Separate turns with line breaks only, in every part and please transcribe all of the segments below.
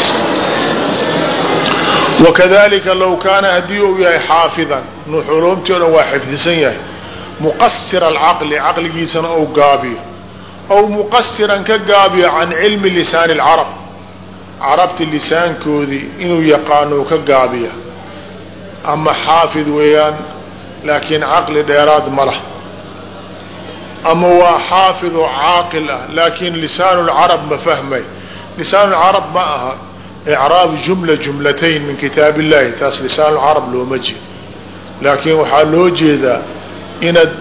saas wakadalika low kaana haddii uu yahay xaafidan nuxulumtii o dhan waa xifdisan yahay muqasira alcaqli caqligiisana ou gaabiyo. Ow muqasiran ka gaabiyo can cilmi lisaani alcarab carabti lisaankoodii inuu yaqaano ka gaabiya. Ama xaafid weeyaan laakiin caqli dheeraad ma lah. Ama waa xaafid oo caaqil ah laakiin lisaan lcarab ma fahmay. Lisaan lcarab ma aha icraab jumla jumlatayn min kitaab illahi taas lisaan lcarab looma jeedo laakiin waxaa loo jeedaa inaad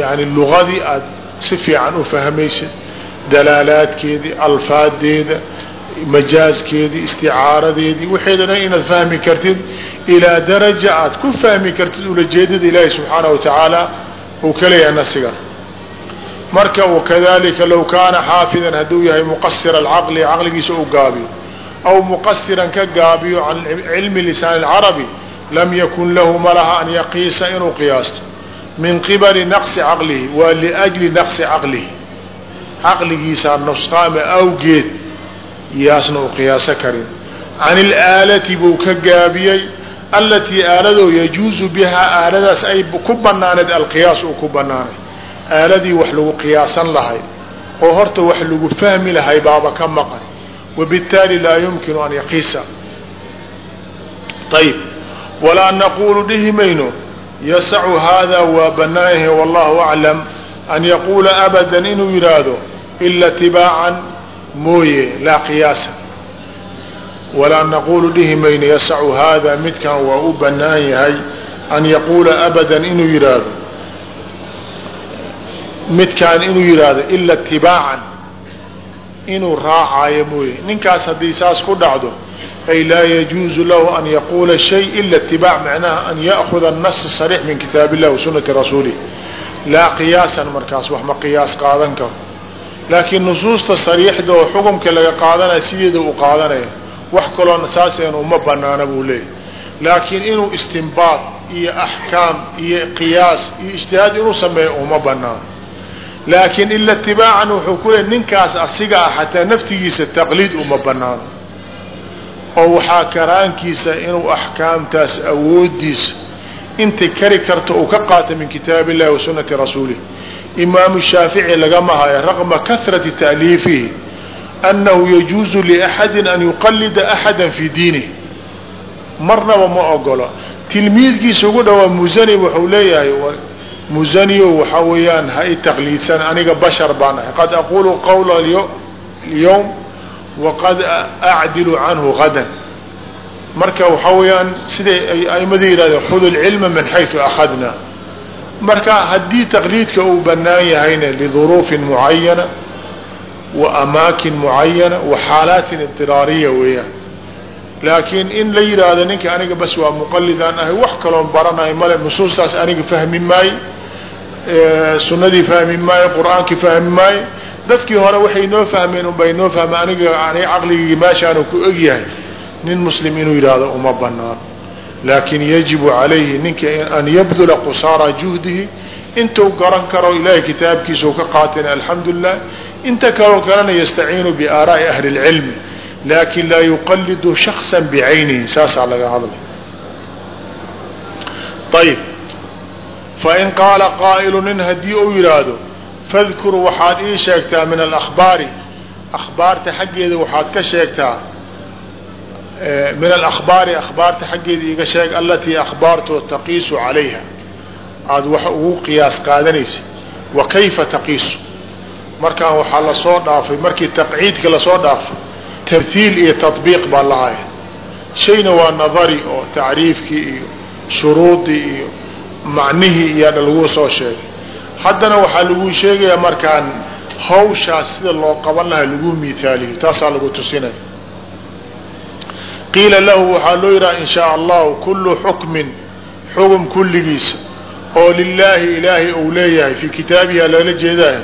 yani lugadii aad si fiican u fahmaysid dalaalaadkeedii alfaadeeda majaazkeedii isticaaradeedii waxeeda dhan inaad fahmi kartid ilaa daraja aad ku fahmi kartid ulajeedada ilaahi subxaanahu wa tacaala uu ka leeyahay nasiga marka wakadalika low kaana xaafidan hadduu yahay muqasira alcaqli caqligiisa u gaabiyo aw muqasiran ka gaabiyo can cilmi lisaan اlcarabi lam yakun lahu malaha an yaqiisa inuu qiyaasto min qibali naqsi caqlihi waa liajli naqsi caqlihi caqligiisaa nusqaama awgeed yaasna u qiyaaso karin can ilaalati buu ka gaabiyey alatii aaladoo yajuuzu bihaa aaladaas ay ku banaaneed alqiyaas uu ku banaanay aaladii wax lagu qiyaasan lahay oo horta wax lagu fahmi lahay baaba ka maqan wabittaali laa yumkinu an yaqiisa. Ayib walaa naquulu dhihi mayno yasacu haadaa waa banaanyahay wallahu aclam an yaquula abadan inuu yidhaahdo ila tibaacan mooye laa qiyaasa. Walaa naquulu dhihi mayno yasacu haadaa midkan waa u banaan yahay an yaquula abadan inuu yidhaahdo midkaan inuu yidhaahdo ila tibaacan inuu raacaayo mooye ninkaas haddii saas ku dhacdo ay laa yajuuzu lahu an yaquula shay ila itibaac macnaha an ya'kuda nas sariix min kitaab illah wa sunati rasuulih laa qiyaasan markaas wax ma qiyaas qaadan karo. Laakiin nusuusta sariixda oo xukumka laga qaadanaya sideeda u qaadanaya wax kaloona saaseen uma banaana buu leeyahy laakiin inuu istimbaad iyo axkaam iyo qiyaas iyo ijtihaad inuu sameeyo uma banaano laakiin ila itibaacan wuxuu ku leey ninkaas asiga ah xataa naftigiisa taqliid uma banaano oo waxaa karaankiisa inuu axkaamtaas awoodiisa intay kari karto uu ka qaata min kitaab illahi wa sunati rasuulih imaamu shaafici lagama hayo raqma kahrati taaliifihi annahu yajuuzu liaxadin an yuqalida axada fi diinih marnaba ma ogolo tilmiidkiisa ugu dhawaa musani wuxuu leeyahay musaniyo waxaa weeyaan ha i taqliidsan aniga bashar baan ahay. Qad aqulu qawla lyawm waqad acdilu canhu gadan marka waxaa weeyaan siday ay aimada yidhahdeen khud lcilma min xaysu akhadna. Marka haddii taqliidka uu banaan yahayna liduruufin mucayana wa amaakin mucayana wa xaalaatin idiraariya weeyaan laakiin in la yidhaahdo ninka aniga bas waa muqalidaan ahay wax kaloon baranahay male nusuustaas aniga fahmi maayo sunadii fahmi maayo qur'aankii fahmi maayo dadkii hore waxay noo fahmeen unbay noo fahmeen aniga caqligii meeshaanu ku ogyahay nin muslim inuu yidhaahdo uma banaan laakin yajibu calayhi ninka an yabdula qusaara juhdihi intuu garan karo ilahay kitaabkiisa u ka qaateen alxamdu inta kaloo kalena yastaciinu biaaraai ahli اlcilmi laakiin laa yuqalidu shaksa bicaynihi saasaa laga hadlay. Ayb fain qaala qaa'ilu nin haddii uu yidhaahdo fadkur waxaad ii sheegtaa min alahbaari akhbaarta xaggeeda waxaad ka sheegtaa min alahbaari akhbaarta xaggeeda iiga sheeg alatii akhbaartoo taqiisu calayha. Aada wax ugu qiyaas qaadanaysa wa kayfa taqiisu? Markaan waxaa la soo dhaafay markii taqciidka la soo dhaafay tamhiil iyo taطbiiq baa lahaya shayna waa nadari oo tacriifkii iyo shuruudii iyo macnihii iyaana lagu soo sheegay. Haddana waxaa lagu sheegayaa markaan hawshaas sida loo qaban lahaa lagu miaaliyo taasaa lagu tusinaya qiila lahu waxaa loo yidhaha in shaa allahu kullu xukmin xugum kulligiisa oo lilaahi ilaahay ou leeyahay fii kitaabiha lala jeedaah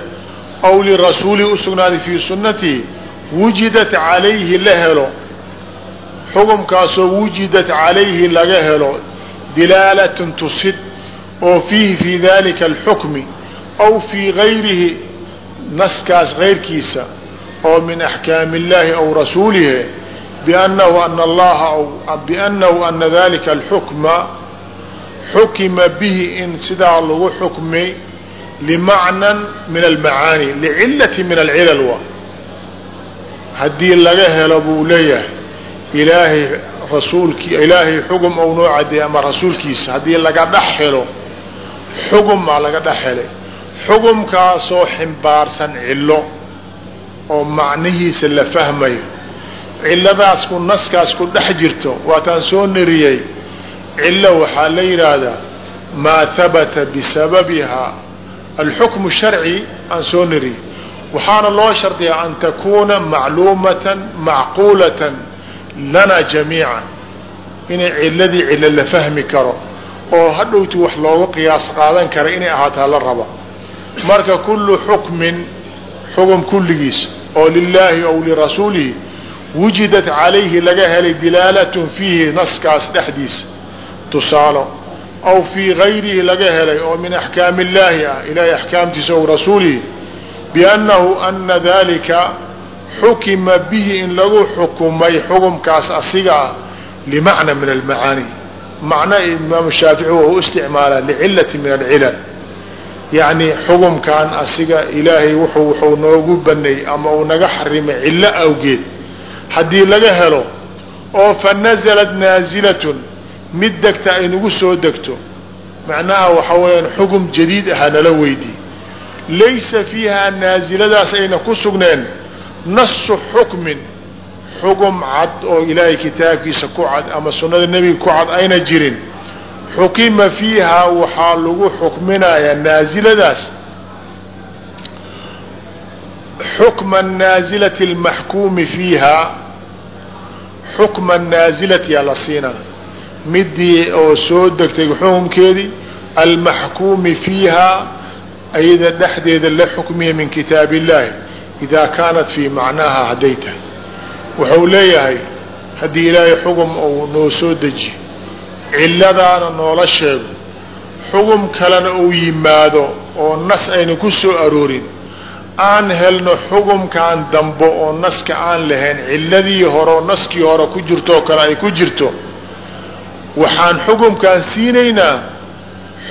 aw lirasuulihi usugnaaday fii sunnatihi wujidat calayhi la helo. Xukumkaasoo wujidat calayhi laga helo. Dilaalatun tusid oo fiihi fii dalika alxukmi aw fii gayrihi naskaas gayrkiisa oo min axkaami illaahi aw rasuulihi biannahu ana allaha biannahu ana dalika alxukma xukima bihi in sidaa lagu xukmay limacnan min almacaani licilati min alcilal wa haddii laga helo buu leeyahay ilaahay rasuulki ilaahay xugum ou noo cadeeyey ama rasuulkiisa haddii laga dhex helo xugum maa laga dhex helay. Xugumkaasoo ximbaarsan cillo oo macnihiisa la fahmayo. Cilladaas ku naskaas ku dhex jirto waataan soo nariyey cillo waxaa la yidhaahdaa maa habata bisababiha alxukmu sharci aan soo nariyey waxaana loo shardiyaa an takuuna macluumatan macquulatan lana jamiican. Inay ciladii cilo la fahmi karo oo hadhowti wax looga qiyaas qaadan kara inay ahaataa la raba. Marka kullu xukmin xugum kulligiis oo lilaahi ow lirasuulihi wujidat calayhi laga helay dilaalatun fiihi naskaas dhexdiisa tusaalo aw fii gayrihi laga helay oo min axkaami illaahi ah ilaahay axkaamtiisa ow rasuulihi biannahu ana dalika xukima bihi in lagu xukumay xukumkaas asiga ah limacna min almacaani macna imaamu shaafici wa u isticmaalaa licilati min alcilal yacni xukumkan asiga ilaahay wuxuu wuxuu noogu baneeyey ama uu naga xarimay cillo awgeed haddii laga helo oo fa nazalat naazilatun mid degta ay nagu soo degto macnaha waxa weeyaan xukum jadiid ahaa nala weydii laysa fiihaa naaziladaas ayna ku sugneen nasu xukmin xugum cad oo ilaahay kitaabkiisa ku cad ama sunnada nebiga ku cad ayna jirin. Xukima fiihaa waxaa lagu xukminayaa naaziladaas. Xukma naazilati almaxkuumi fiihaa xukma naazilati yaa la siinaa. Midii oo soo degtay xukunkeedii almaxkuumi fiihaa ayada dhexdeeda la xukmiya min kitaab illahi idaa kaanat fii macnaaha hadday tahay wuxuu leeyahay haddii ilaahay xugum uu noo soo dejiyo cilladaana noola sheego xugum kalena uu yimaado oo nas ayna ku soo aroorin aan helno xugumkan dambo oo naska aan lahayn cilladii hore oo naskii hore ku jirtoo kale ay ku jirto waxaan xugumkan siinaynaa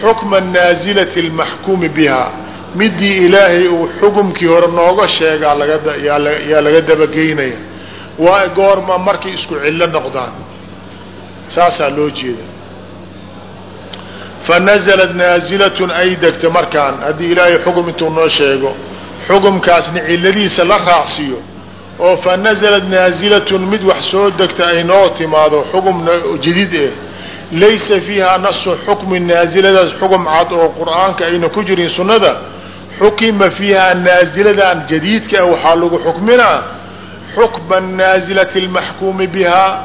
xukma naasilati almaxkuumi biha. Midii ilaahay uu xugumkii hore nooga sheegaa lagayaa laga dabageynaya. Waa goorma markay isku cillo noqdaan. Saasaa loo jeeda. Fa naزlat naazilatun ay degto markaan haddii ilaahay xugum intuu noo sheego xugumkaasna ciladiisa la raacsiiyo oo fa naزlat naazilatun mid wax soo degta ay noo timaado xugumna jadiid eh laysa fiihaa nasu xukmi naaziladaas xugum cad oo qur'aanka ayna ku jirin sunnada xukima fiihaa naaziladan jadiidka waxaa lagu xukminaa xukma naazilati اlmaxkuumi bihaa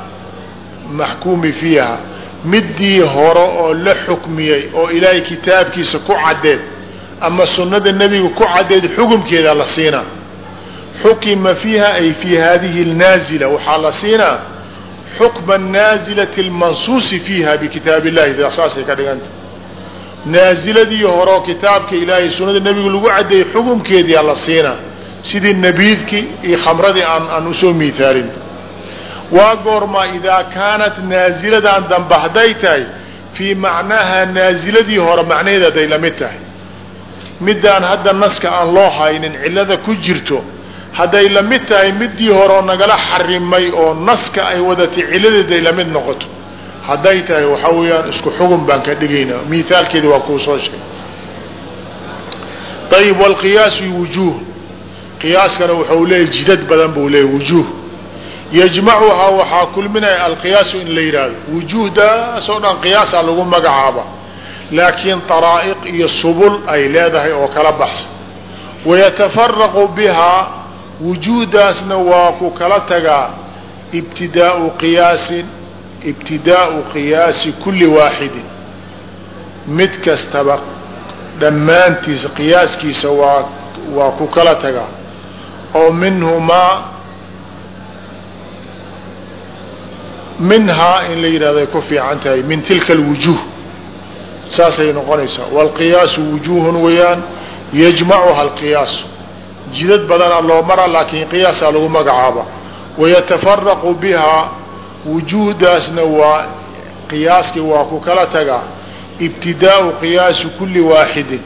maxkuumi fiiha. Midii hore oo la xukmiyey oo ilaahay kitaabkiisa ku caddeed ama sunnada nebiga ku caddeed xukumkeeda la siinaa xukima fiiha ay fii hadihi اlnaazila waxaa la siinaa xukma naazilati اlmansuusi fiiha bikitaab illahi saasay ka dhiganta naaziladii hore oo kitaabka ilaahay sunnada nebiga lagu caddeeyey xukumkeediyaa la siinaa sidii nabiidkii iyo khamradii aan aan u soo miithaalin waa goormaa idaa kaanat naaziladan dambe hadday tahay fii macnaaha naaziladii hore macnaheeda hadday la mid tahay midaan hadda naska aan loo haynin cillada ku jirto hadday la mid tahay midii hore oo nagala xarimay oo naska ay wadatay cilladeeday la mid noqoto hadday tahay waxaa weeyaan isku xugun baan ka dhigaynaa miithaalkeeda waa kuu soo sheegay. Ayib wlqiyaasu wujuuh. Qiyaaskana wuxuu leeyahy jidad badan buu leeyahy wujuuh. Yajmacuhaa waxaa kulminaya alqiyaasu in la yidhaahdo wujuuhdaas oo dhan qiyaasaa lagu magacaaba. Laakiin daraa'iq iyo subul ay leedahay oo kala baxsan. Wayatafaraqu bihaa wujuuhdaasna waa ku kala tagaa ibtidaau qiyaasin ibtidaau qiyaasi kulli waaxidin mid kastaba dhammaantiisa qiyaaskiisa waa waa ku kala tagaa oo minhumaa minhaa in la yidhahdo ku fiican tahay min tilka alwujuuh. Saasay noqonaysaa. Waalqiyaasu wujuuhun weeyaan yajmacuha alqiyaasu jidad badanaa loo mara laakiin qiyaasaa lagu magacaaba. Wayatafaraqu bihaa wujuuhdaasna waa qiyaaskii waa ku kala tagaa ibtidaau qiyaasi kulli waaxidin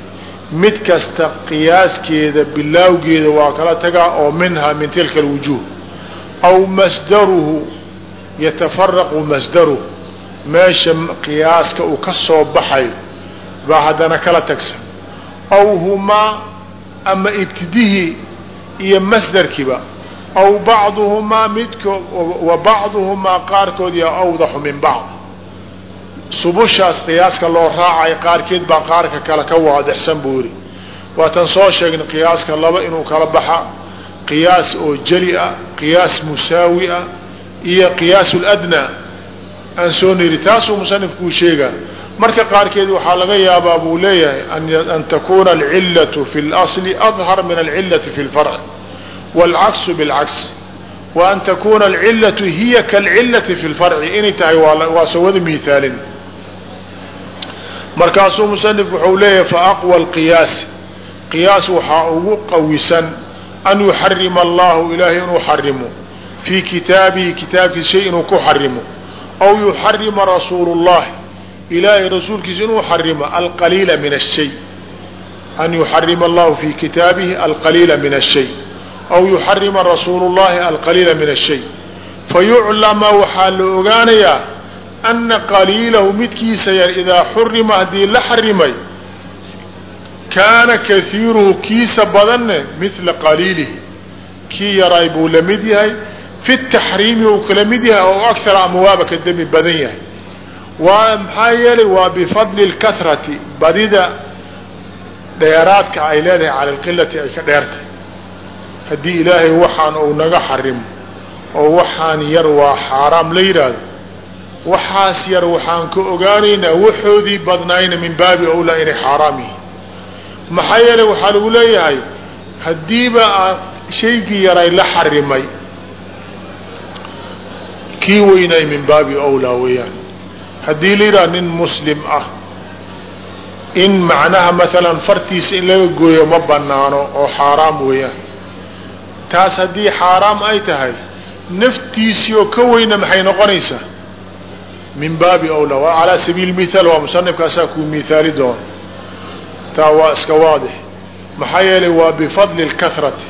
mid kasta qiyaaskeeda bilaawgeeda waa kala tagaa oo minhaa min tilka alwujuuh. Aw masdaruhu yatafaraqu masdaruhu meesha qiyaaska uu ka soo baxayo baa haddana kala tagsan. Aw humaa ama ibtidihii iyo masdarkiiba aw bacduhumaa midko wa bacduhumaa qaarkood ya awdaxu min bacd. Subushaas qiyaaska loo raacay qaarkeed baa qaarka kale ka waadixsan buu yidhi. Waatan soo sheegnay qiyaaska laba inuu kala baxa qiyaas oo jeli ah qiyaas musaawi ah iyo qiyaas ladnaa aan soo niri taasuu musanifkuu sheegaa marka qaarkeed waxaa laga yaabaa buu leeyahay an takuna alcillatu fi اlasli adhar min alcillati fi اlfarci wاlcaksu biاlcaks wa an takuna alcillatu hiya kalcillati fi اlfarci inay tahay waa sawada miithaalin markaasuu musanif wuxuu leeyahay faaqwى اlqiyaasi qiyaas waxaa ugu qawisan an yuxarima allahu ilaahay inuu xarimo fii kitaabihi kitaabkiisa shay inuu ku xarimo aw yuxarima rasuulu اllahi ilaahay rasuulkiisa inuu xarimo alqaliila min ashay an yuxarima allahu fii kitaabihi alqaliila min ashay aw yuxarima rasuulu llahi alqaliila min ashay fayuclama waxaa la ogaanayaa ana qaliilahu midkiisa yar idaa xurima haddii la xarimay kaana kaiiruhu kiisa badanne midla qaliilihi kii yaraay buu la mid yahay fi taxriimi uu kala mid yahay oo akara ama waaba ka demi badan yahay waa maxaa yeelay waa bifadli اlkahrati badida dheeraadka ay leedahay cala alqilati ay ka dheertay haddii ilaahay waxaan uu naga xarimo oo waxaan yar waa xaaraam la yidhaahdo waxaas yar waxaan ka ogaanaynaa waxoodii badnaayna min baabi awlaa inay xaaraam yihiin. Maxaa yeelay waxaa lagu leeyahay haddiiba aan shaygii yaray la xarimay kii weynay min baabi awlaa weeyaan haddii la yidhaha nin muslim ah in macnaha maalan fartiisa in laga gooyo ma banaano oo xaaraam weeyaan. Taas haddii xaaraam ay tahay naftiisii oo ka weyna maxay noqonaysaa? Min baabi awlaa waa calaa sabiili mithaal waa musanifkaasaa kuu mithaali doono taa waa iska waadix. Maxaa yeelay waa bifadli اlkahrati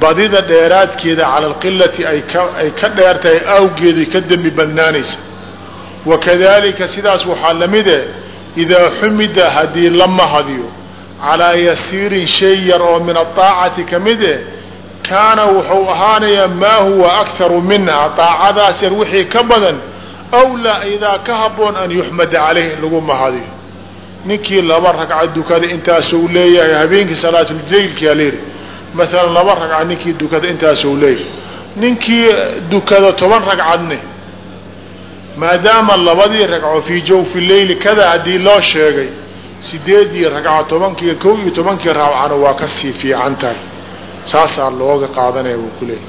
badida dheeraadkeeda cala alqilati ay ka ay ka dheertahay awgeeday ka dembi badnaanaysa wakadalika sidaas waxaa lamide idaa xumida haddii la mahadiyo calaa yasiirin shay yar oo min aaacati ka mide kaana wuxuu ahaanayaa maa huwa akharu minha aacadaas yar wixii ka badan awlaa idaa ka haboon an yuxmada calayh in lagu mahadiyo ninkii laba ragca dukada intaasuu leeyahay habeenkii salaatuljaylkia layidhi maalan laba ragca ninkii dukada intaasuu leeyahay ninkii dukada toban ragcadne maadaama labadii ragco fii jawfi leyli kada haddii loo sheegay sideedii ragca tobankii kow iyo tobankii raabcana waa ka sii fiican tahay saasaa looga qaadanaya buu ku leeyahy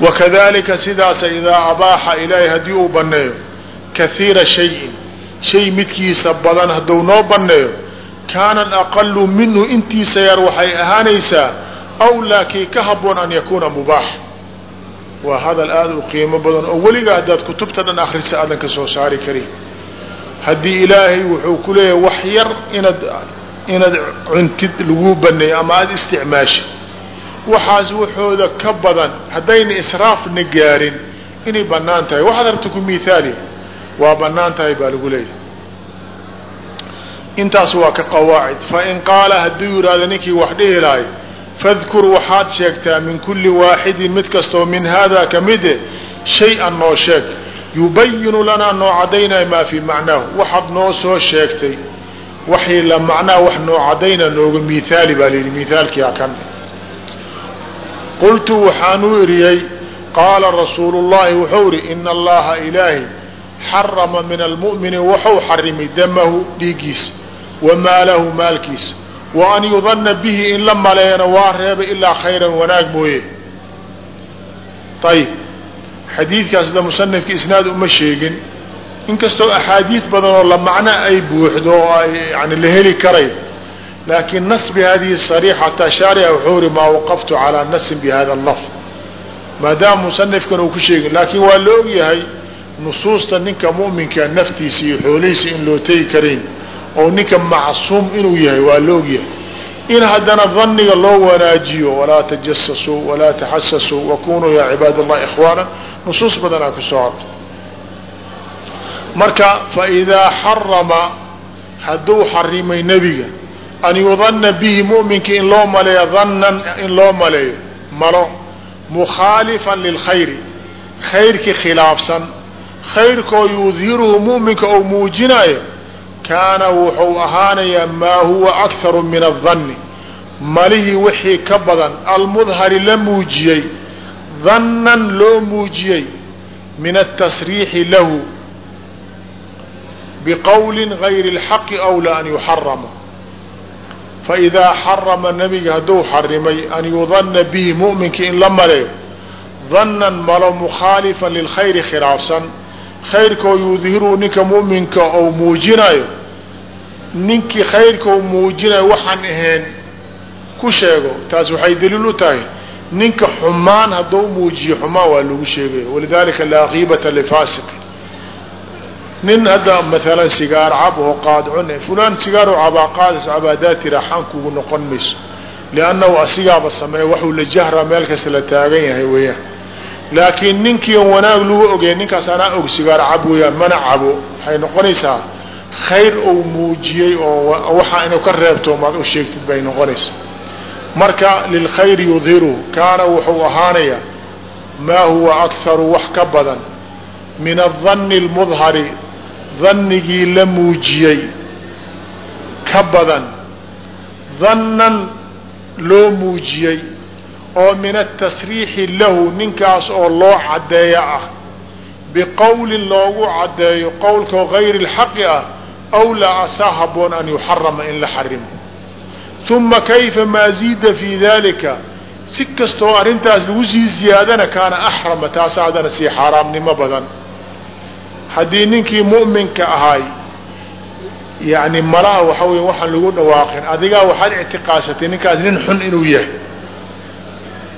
wakadalika sidaasa idaa abaaxa ilaahay haddii uu banneeyo kahiira shayin shay midkiisa badan hadduu noo banneeyo kaana alaqalu minhu intiisa yar waxay ahaanaysaa awlaa kii ka haboon an yakuuna mubaax waa hadal aada u qiimo badan oo weligaa haddaad kutubta dhan akrisa aadan ka soo saari karin. Haddii ilaahay wuxuu ku leeyahay wax yar inaad inaad cuntid lagu baneeyo ama aada isticmaashi. Waxaas waxooda ka badan haddayna israafna gaarin inay bannaan tahay. Waxaad rabta ku mihaali waa bannaan tahay baa lagu leeyahay. Intaas waa ka qawaacid. Fain qaala hadduu yidhaahdo ninkii wax dhihi lahay fadkur waxaad sheegtaa min kulli waaxidin mid kastoo min haadaa kamide shay-an noo sheeg. Yubayinu lanaa noo cadaynaya maa fii macnaahu. Waxaad noo soo sheegtay waxii la macnaha wax noo cadayna nooga mihaali baa layidhi mihaalkiia kan. Qultu waxaanu iriyey qaala rasuulu llahi wuxuu ihi ina allaha ilaahi xarama min almu'mini waxuu xarimay damahu dhiiggiisa wa maalahu maalkiisa wa an yudana bihi in la maleeyana waa reebay ilaa khayran wanaag mooye. Ayib xadiidkaas da musanifka isnaad uma sheegin. Inkastoo axaadiid badan oo la macno ay buuxdo oo ay yani la heli karay laakiin nas bihadihi sariixa hataa shaarica wuxuu iri maa waqaftu calaa nasin bihada lafd maadaama musanifkan uu ku sheegin laakiin waa la ogyahay nusuusta ninka mu'minka naftiisa iyo xoolihiisa in loo tegi karayn oo ninka macsuum inuu yahay waa la ogyahay in haddana daniga loo wanaajiyo walaa tajasasuu walaa taxasasuu wakunuu yaa cibaad allah ikhwaana nusuus badanaa ku soo marka faidaa xarama hadduu xarimay nebiga an yudana bihi muminka in loo maleeyo danan in loo maleeyo malo mukhaalifan lilkhayri khayrkii khilaafsan khayrkoo yudhiruhu muminka ou muujinayo kaana wuxuu ahaanayaa maa huwa akharu min adanni malihii wixii ka badan almudhari la muujiyey dannan loo muujiyey min atasriixi lahu biqowli gayri اlxaqi awlaa an yuxarama faidaa xarama nabiga hadduu xarimay an yudana bihi mu'minka in la maleeyo dannan malo mukhaalifan lilkhayri khilaafsan khayrkoo yudhiru ninka mu'minka ou muujinayo ninkii khayrkau muujinayo waxaan ahayn ku sheego taas waxay daliil u tahay ninka xumaan hadduu muujiyo xumaan waa lagu sheegaya walidalika laa kiibata lifaasiqi nin hadda maalan sigaar cab oo qaad cune fulaan sigaar oo cabaa qaadis cabaadaa tira xaan kugu noqon mayso. Liannahu asigaaba sameeya waxuu la jahraa meel kasta la taagan yahay weeyaan laakiin ninkii wanaag lagu ogey ninkaas anaa og sigaar cab weeyaan mana cabo. Waxay noqonaysaa khayr ou muujiyey oo waxaa inuu ka reebto maad u sheegtid bay noqonaysaa. Marka lilkhayri yudhiru kaana wuxuu ahaanayaa maa huwa akharu wax ka badan. Min adanni lmudhari dannigii la muujiyey ka badan. Dannan loo muujiyey oo min atasriixi lahu ninkaas oo loo caddeeyo ah. Biqowlin loogu caddeeyo qowlkao gayri اlxaqi ah awlaa asaa haboon an yuxarama in la xarimo uma kayfa maa ziida fii dalika si kastoo arrintaas lagu sii ziyaadana kaana axrama taasa haddana sii xaaraamnimo badan. Haddii ninkii mu'minka ahaay yani malaha waxa wey waxaan lagu dhawaaqin. Adigaa waxaad ictiqaadsatay ninkaas nin xun inuu yahay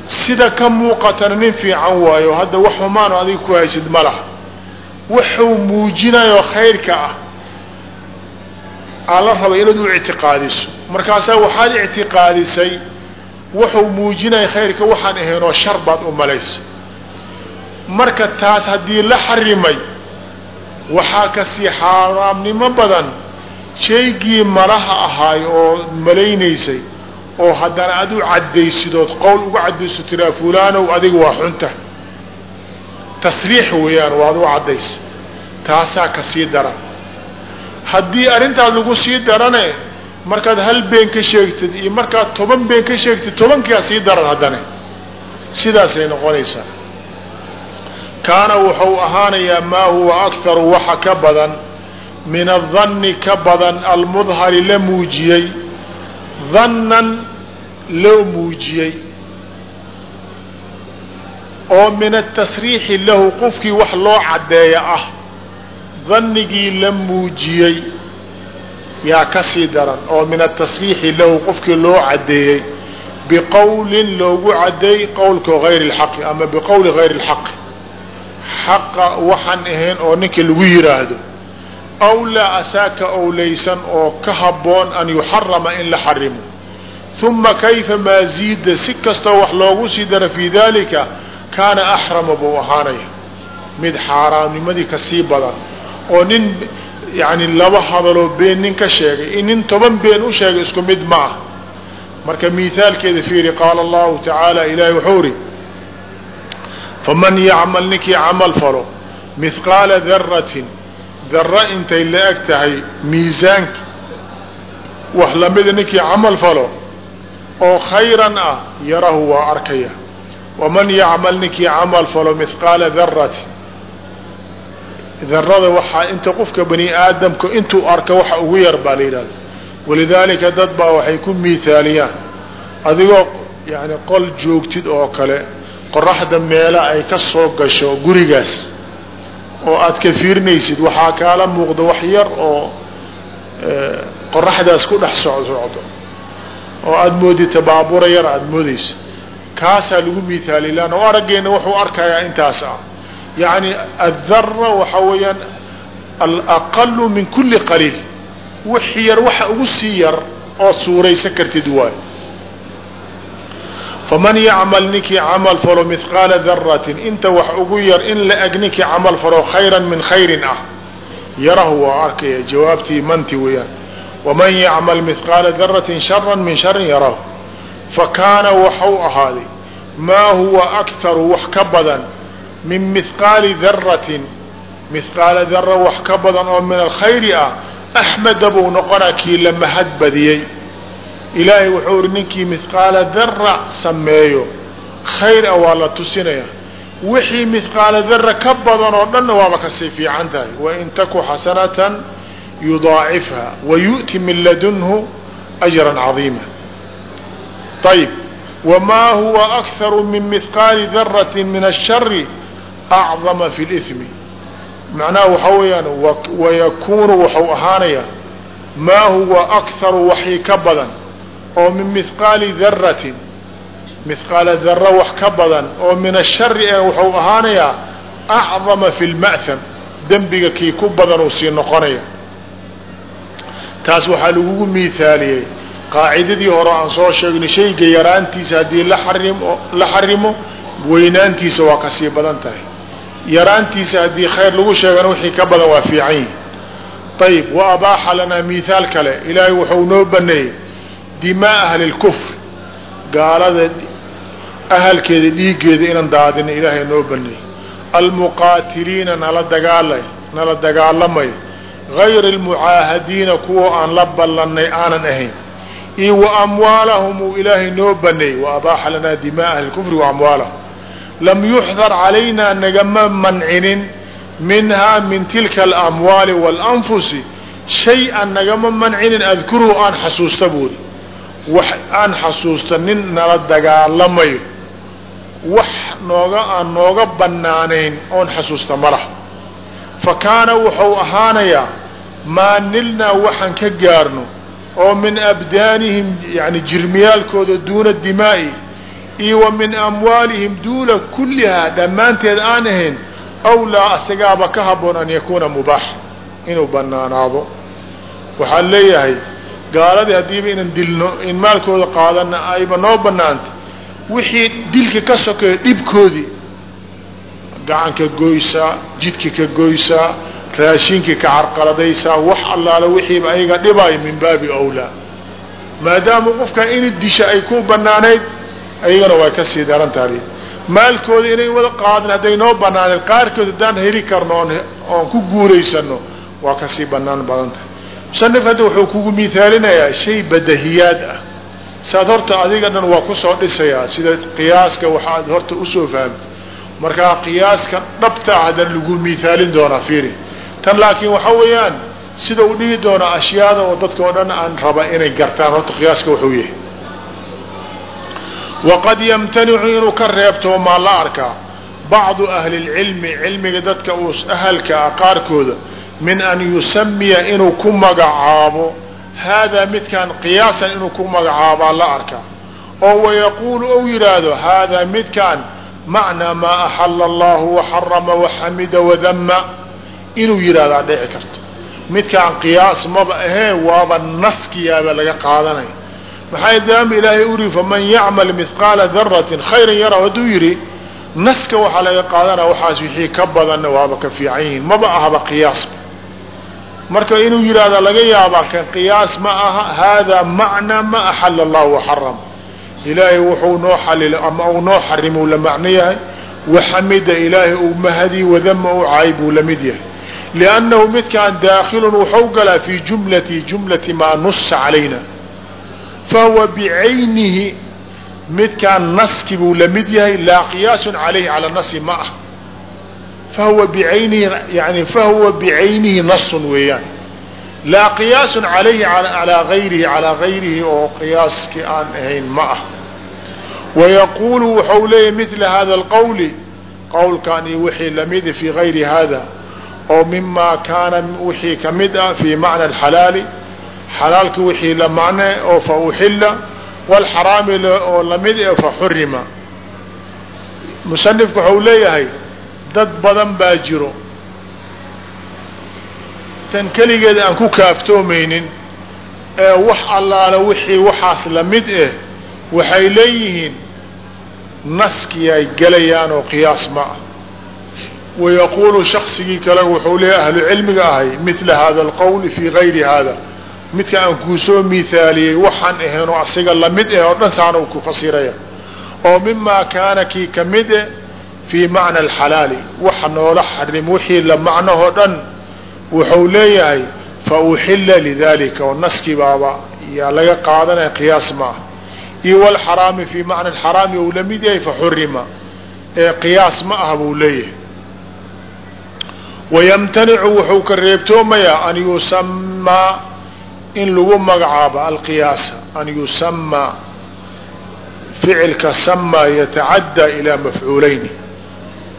sida ka muuqatana nin fiican waayo hadda wax xumaano adiga ku haysid ma laha. Wuxuu muujinayo khayrka ah. Aa la rabay inaad u ictiqaadiso. Markaasaa waxaad ictiqaadisay wuxuu muujinaya khayrka waxaan ahaynoo shar baad u malaysa marka taas haddii la xarimay waxaa ka sii xaaraamnimo badan. Shaygii malaha ahaay oo malaynaysay oo haddana aad u caddaysidood qowl uga caddayso tiraa fulaanow adiga waa xunta. Tasriix weeyaan waad u caddaysa taasaa ka sii daran. Haddii arrintaas lagu sii darane markaad hal been ka sheegtid iyo markaad toban been ka sheegtid tobankiaa sii daran haddane. Sidaasay noqonaysaa. Kaana wuxuu ahaanayaa maa huwa akharu waxa ka badan min adanni ka badan almudhari la muujiyey dannan loo muujiyey oo min atasriixi lahu qofkii wax loo caddeeya ah. Dannigii la muujiyey yaa ka sii daran oo min atasriixi lahu qofkii loo caddeeyey biqowlin loogu caddeey qowlka gayri اlxaqi ama biqowli gayri اlxaqi xaqa waxaan ahayn oo ninka lagu yiraahdo awlaa asaaka owlaysan oo ka habboon an yuxarama in la xarimo. Uma kayfa maa ziida si kastoo wax loogu sii daro fii dalika kaana axrama buu ahaanaya. Mid xaaraamnimadii ka sii badan oo nin yani laba hadaloo been nin ka sheegay in nin toban been u sheegay isku mid ma ah. Marka miaalkeeda fiiri qaala allahu tacaala ilahi wuxuu ri faman yacmal ninkii camal falo mihqaala daratin dara intay la eg tahay miisaanki wax lamida ninkii camal falo oo khayran ah yarahu waa arkaya. Waman yacmal ninkii camal falo mihqaala darati darada waxaa inta qofka bani aadamka intuu arka waxa ugu yar baa la yidhahda. Walidaalika dad baa waxay ku miithaaliyaan. Adigoo yani qol joogtid oo kale qoraxda meela ay ka soo gasho gurigaas oo aad ka fiirinaysid waxaa kaala muuqda wax yar oo qoraxdaas ku dhex socdo. Oo aada moodid tabaabura yar aada moodaysa. Kaasaa lagu mihaaliy lanna o wuxuu arkayaa intaas ah. Yacni addara waxa weeyaan alaqalu min kuli qaliil. Wix yar waxa ugu sii yar ood suuraysan kartid waay faman yacmal ninkii camal falo mihqaala daratin inta wax ugu yar in la eg ninkii camal falo khayran min khayrin ah yarahu waa arkaya jawaabtii manti weeyaan. Waman yacmal mihqaala daratin sharan min sharin yarahu fakaana waxau ahaaday maa huwa akharu wax ka badan min mihqaali daratin mihqaala dara wax ka badan oo min alkhayri ah axmeda buu noqonaa kii la mahad badiyey ilaahay wuxuu ihi ninkii mihqaala dara sameeyo khayr a waa la tusinaya. Wixii mihqaala dara ka badan oo dhanna waaba ka sii fiican tahay. Wain taku xasanatan yudaacifha wayu'ti min ladunhu ajran cadiima. Ayb wamaa huwa akharu min mihqaali darati min ashari acdama fi limi macnaha waxaa weeyaan wayakuunu waxau ahaanaya maa huwa akharu waxii ka badan oo min mihqaali daratin mihqaala dara wax ka badan oo min ashari e wuxuu ahaanayaa acdama fi lma'ham dembiga kii ku badan uu sii noqonaya taas waxaa lagugu miithaaliyey. Qaacidadii hore aan soo sheegnay shayga yaraantiisa haddii la xarimo weynaantiisa waa ka sii badan tahay. Yaraantiisa haddii khayr lagu sheegana wixii ka badan waa fiican yihi ayib wa abaaxa lanaa mihaal kale. Ilaahay wuxuu noo baneeyey dimaa ahli lkufr gaalada ahalkeeda dhiiggeeda inaan daadina ilaahay noo baneeyey almuqaatiliina nala dagaalay nala dagaalamay. Gayri almucaahadiina kuwa aan la ballanay aanan ahayn. Iyo wa amwaalahum uu ilaahay noo baneeyey wa abaaxa lanaa dimaa ahli lkufri wa amwaalahum lam yuxdar calaynaa nagama mancinin minhaa min tilka alamwaali waalanfusi shay-an nagama mancinin adkuruhu aan xasuusta buuri wax aan xasuusta nin nala dagaalamayo wax nooga aan nooga bannaanayn oon xasuusta ma laha. Fa kaana wuxuu ahaanayaa maa nilnaa waxaan ka gaarno oo min abdaanihim yani jirmiyaalkooda duuna dimaa'i iyo wa min amwaalihim duula kullihaa dhammaanteed aan ahayn awlaa asagaaba ka haboon an yakuuna mubaax inuu bannaanaado. Waxaan leeyahay gaaladii haddiiba inaan dilno in maalkooda qaadana ayba noo bannaantay wixii dilka ka sokeeyo dhibkoodii gacanka goysaa jidka ka goysaa raashinka ka carqaladaysaa wax allaale wixiiba ayaga dhibaayo min baabi awlaa. Maadaama qofkaa inay disha ay ku bannaanayd ayagana way ka sii daran tahay. Maalkooda inay wada qaadan hadday noo banaaneed qaarkood haddaan heli karno oon oon ku guuraysano waa ka sii banaan badan tahay musanif hadda wuxuu kugu miaalinayaa shay badahiyaad ah. Saad horta adiga dhan waa ku soo dhisayaa sida qiyaaska waxaad horta u soo fahamta markaa qiyaaska dhabta ah haddana lagu miaalin doonaa fiiri. Tan laakiin waxa weeyaan sida uu dhihi doonaa ashyaada oo dadka oo dhan aan raba inay gartaan horta qiyaaska wuxuu yahay. Waqad yamtanicu inuu ka reebtoomaa la arkaa. Bacdu ahli اlcilmi cilmiga dadka ahalka ah qaarkooda min an yusamiya inuu ku magacaabo haadaa midkaan qiyaasan inuu ku magacaabaa la arkaa. Oo wayaquulu ou yidhaahdo haadaa midkaan macnaa maa axala allahu waxarama waxamida wadama inuu yidhahdaa dhici karto. Midkaan qiyaas maba ahee waaba naskiyaaba laga qaadanaya maxaa daama ilaahay uri faman yacmal mihqaala daratin khayran yaraw hadduu yidhi naska waxaa laga qaadanaa waxaas wixii ka badanna waaba ka fiican yihiin maba ahaba qiyaasba marka inuu yidhahda laga yaabaa kan qiyaas ma aha haadaa macnaa ma axala allahu waxaram ilaahay wuxuu noo xalila ama uu noo xarimuu la macno yahay waxamida ilaahay uu mahadi wadama u caay buu la mid yahay. Liannahu midkaan daakhilun wuxuu galaa fii jumlati jumlati maa nusa calayna. Fahuwa bicaynihi midkaan naski buu la mid yahay laa qiyaasun calayhi cala nasi ma ah fahuwa biaynihi yani fahuwa bicaynihi nasun weeyaan laa qiyaasun calayhi alaa gayrihi calaa gayrihi oo qiyaaskii aan ahayn ma ah wayaquulu waxau leeyahy midla hada alqowli qowlkan iyo wixii lamida fii gayri hada oo mimaa kaana wixii ka mid ah fii macna alxalaali xalaalka wixii la macne oo fa uxila wlxaraami oo la mid e fa xurima musanifku waxau leeyahay dad badan baa jiro. Tan keligeed aan ku kaaftoomaynin ee wax allaale wixii waxaas la mid eh waxay leeyihiin naskii ay gelayaan oo qiyaas ma ah. Wayaquulu shaksigii kale wuxuu leeyahy ahlu cilmiga ahay midla hada alqowli fii gayri hada midka aan kuu soo miithaaliyey waxaan ahayn oo asiga la mid eh oo dhan saana uu ku fasiraya. Oo mimaa kaana kii ka mid eh fii macna alxalaali waxa noola xarim wixii la macnahoo dhan wuxuu leeyahay fa uxila lidalika oo naskii baaba yaa laga qaadanaya qiyaas ma ah iyo walxaraami fii macna alxaraami ou la mid yahay faxurima ee qiyaas ma ah buu leeyahay. Wayamtanicu wuxuu ka reebtoomayaa an yusamaa in lagu magacaabo alqiyaasa an yusamaa ficilka samaa yatacaddaa ilaa mafcuulayni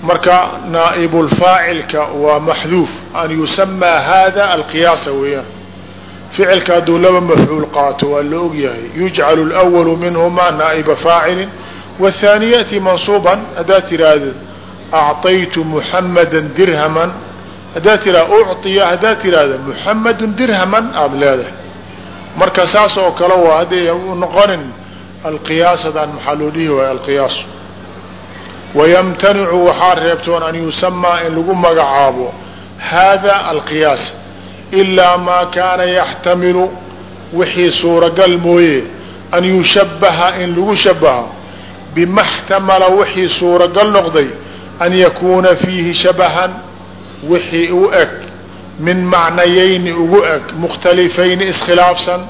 marka naaibulfaacilka waa maxduuf an yusamaa hada alqiyaasa weeyaan. Ficilka hadduu laba mafcuul qaato waa la ogyahay yujcalu lwalu minhumaa naa'iba faacilin wthaani yati mansuuban haddaad tiraahdo acطaytu muxamada dirhaman haddaad tiraha ucطiya haddaad tiraahda muxamadu dirhaman aada leedahay. Marka saas oo kale waa hadday noqonin alqiyaas maxaa loo dhihi waaya alqiyaasu wayamtanicu waxaa reebtoon an yusamaa in lagu magacaabo hada alqiyaas ilaa maa kaana yaxtamilu wixii suuragal mooye an yushabaha in lagu shabaha bima xtamala wixii suuragal noqday an yakuuna fiihi shabahan wixii u eg min macnayayni ugu eg mukhtalifayni iskhilaafsan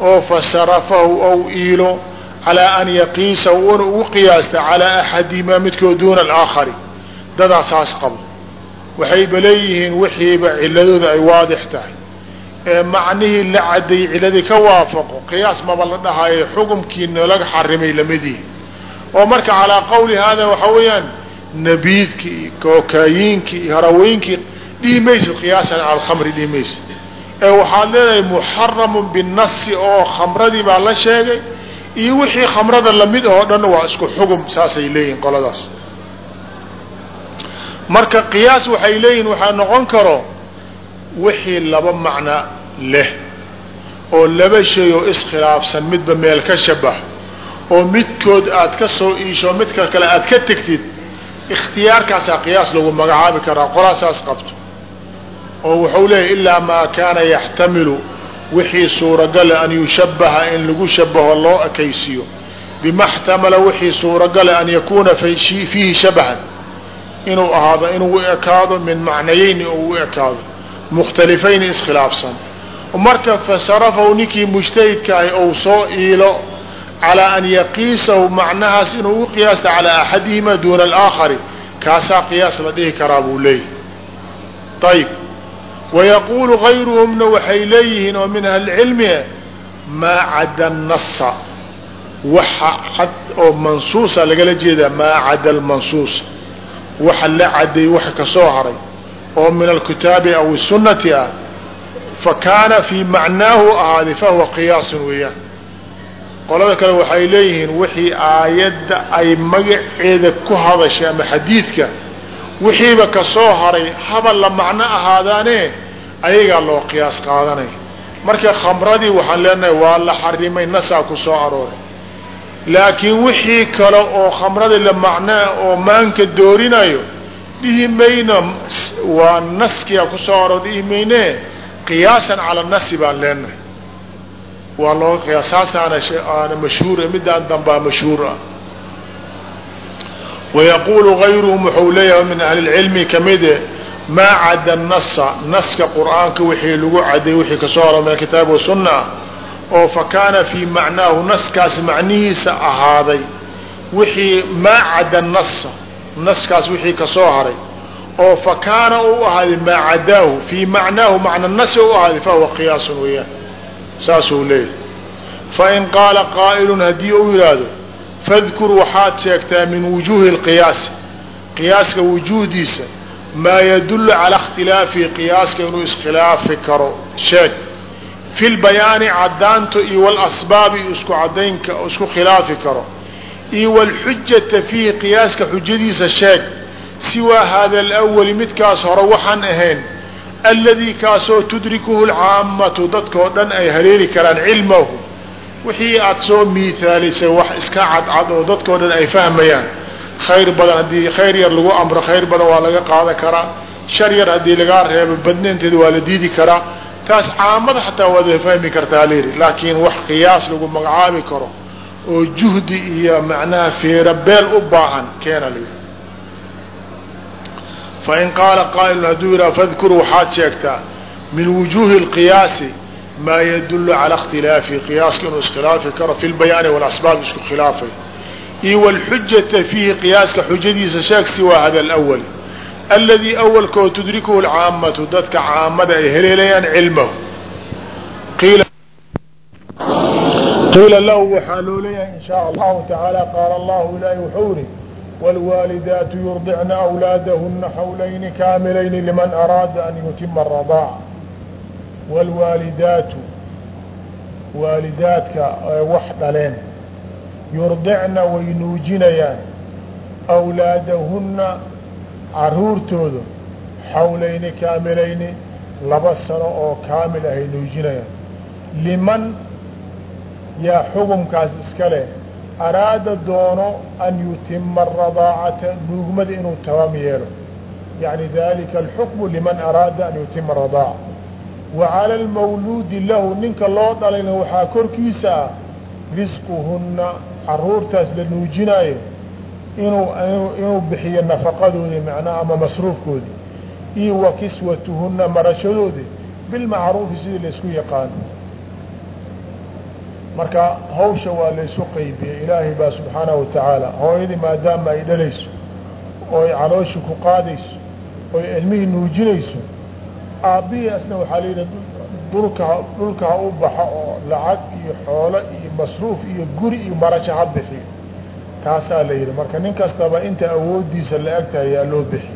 oo fasarafahu ou iilo calaa an yaqiisa una ugu qiyaasta calaa axadihimaa midkood duuna alaakhari. Dadaa saas qabo. Waxayba leeyihiin wixiiba ciladooda ay waadix tahay. Ee macnihii la caday ciladii ka waafaqo qiyaas maba la dhahaye xukumkii nalaga xarimay lamadihi oo marka calaa qawli haada waxaa weeyaan nabiidkii iyo kookaayiinkii iyo haraweynkii dhihi maysid qiyaasan cala alkhamri dhihi maysid ee waxaad leedahay muxaramun binasi oo khamradii baa la sheegay iyo wixii khamrada la mid oo dhan waa isku xugum saasay leeyihiin qoladaas. Marka qiyaas waxay leeyihiin waxaa noqon karo wixii laba macna leh oo laba shay oo iskhilaafsan midba meel ka shabah oo midkood aad ka soo iisho midka kale aad ka tegtid ikhtiyaarkaasaa qiyaas lagu magacaabi karaa qolaasaas qabto. Oo wuxuu leeyahy ilaa maa kaana yaxtamilu wixii suuragala an yushabaha in lagu shabaho loo ekaysiiyo bima xtamala wixii suuragala an yakuuna fiihi shabahan inuu ahaado inuu ekaado min macnayeyni oo u ekaado. Mukhtalifayni iskhilaafsan. Marka fasarafahu ninkii mujtahidka ahy ou soo iilo calaa an yaqiisahu macnahaas inuu u qiyaasta calaa axadihima duuna alaakhari kaasaa qiyaas la dhihi karaa buu leeyahy ayb wayaquulu gayruhumna waxay leeyihiin oo min ahlicilmi maa cada nasa waxa cad oo mansuusa lagala jeedaa maa cada almansuusa waxa la caday waxa ka soo haray oo min alkitaabi aw sunati ah fa kaana fii macnaahu ahaaday fahuwa qiyaasun weeyaan qolada kale waxay leeyihiin wixii aayadda ay magaceeda ku hadashay ama xadiidka wixiiba ka soo haray habal la macno ahaadaane ayagaa loo qiyaas qaadanay. Marka khamradii waxaan leenahay waa la xarimay nasaa ku soo arooray. Laakiin wixii kale oo khamradii la macnaa oo maanka doorinayo dhihi mayno waa naskiga ku soo aroor dhihi mayne qiyaasan cala nasi baan leenahay. Waa looga qiyaas saasaana aana mashhuur midaan dambaa mashhuur ah wayaquulu gayruhum wuxuu leeyahay min ahli lcilmi kamide maa cada nasa naska qur'aanka wixii lagu caday wixii ka soo haro min alkitaabi wasunna ah oo fa kaana fii macnaahu naskaas macnihiisa ahaaday wixii maa cada nasa naskaas wixii ka soo haray oo fa kaana u ahaaday maa cadaahu fii macnaahu macna nasi u ahaaday fahuwa qiyaasun weeyaan saasuu leeyahy fain fadkur waxaad sheegtaa min wujuuhi lqiyaasi qiyaaska wujuuhdiisa maa yadullu calaa ikhtilaafihi qiyaaska inuu iskhilaafi karo sheeg fi lbayaani caddaanto iyo walasbaabi isku cadaynka isku khilaafi karo iyo wlxujata fiihi qiyaaska xujadiisa sheeg siwaa hada alawali midkaas hore waxaan ahayn alladii kaasoo tudrikuhu lcaamatu dadkao dhan ay haleeli karaan cilmahu wixii aad soo miihaalisay wax iska cadcad oo dadkao dhan ay fahmayaan. Khayr badan haddii khayr yar lagu amro khayr badan waa laga qaadan karaa. Shar yar haddii lagaa reebo badnaynteeda waa la diidi karaa. Taas caamada xataa waad fahmi kartaa layidhi laakiin wax qiyaas lagu magacaabi karo oo juhdi iyo macnaha feerabeel u baahan keena layidhi fain qaala qaa'ilun hadduu yidhaha fadkur waxaad sheegtaa min wujuuhi اlqiyaasi maa yadulu cala اkhtilaafi qiyaaska inuu iskhilaafi karo fi lbayaani walasbaab isku khilaafay iyo wlxujata fiihi qiyaaska xujadiisa sheeg siwaa hada alawal aladii awalkoo tudrikuhu lcaamatu dadka caamada ay heleelayaan cilmahu qiila lahu waxaa loo leeyahay in shaa allahu tacaala qaala allahu ilaahi wuxuu yihi wاlwaalidaatu yurdicna أwlaadahuna xawlayni kaamilayni liman araada an yutima الradaac wاlwaalidaatu waalidaadka wax dhaleen yurdicna way nuujinayaan awlaadahunna caruurtooda xawlayni kaamilayni laba sano oo kaamil ahay nuujinayaan liman yaa xukumkaas iska leh araada doono an yutima aradaacata nuugmada inuu tamaam yeelo yani dalika alxukmu liman araada an yutima aradaaca wa cala almawluudi lahu ninka loo dhalayna waxaa korkiisa ah risquhunna caruurtaas la nuujinaayo inuu inuu bixiyo nafaqadoodii macnaha ama masruufkoodii iyo wa kiswatuhunna marashadoodii bilmacruufi sidii laysku yaqaano. Marka hawsha waa laysu qaybiyey ilaahay baa subxaanahu watacaala hooyadii maadaama ay dhalayso oo ay calooshi ku qaadayso oo ay ilmihii nuujinayso aabbihii asna waxaa la yidhi dhulka dhulka ha u baxo oo lacag iyo xoolo iyo masruuf iyo guri iyo marasho ha bixiyo taasaa la yidhi. Marka nin kastaba inta awooddiisa la eg tahay yaa loo bixi.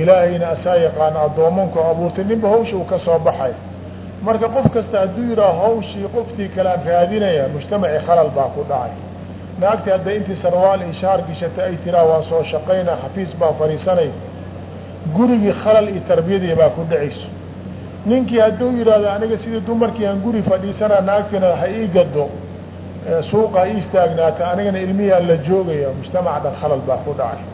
Ilaahayna asaa yaqaana addoomanku abuurtay ninba hawsha uu ka soo baxay. Marka qof kasta hadduu yidhaha hawshii qoftii kalean raadinaya mujtamacii khalal baa ku dhacay. Naagtii hadday intii sarwaal iyo shaar gishata ay tiraa waan soo shaqaynaa xafiis baan fadhiisanay gurigii khalal iyo tarbiyadii baa ku dhacayso. Ninkii hadduu yidhaahdo aniga sidii dumarkii aan guri fadhiisanaa naagtiina ha ii gado suuqa ii istaagnaata anigana ilmihiaan la joogaya mujtamac khalal baa ku dhacay.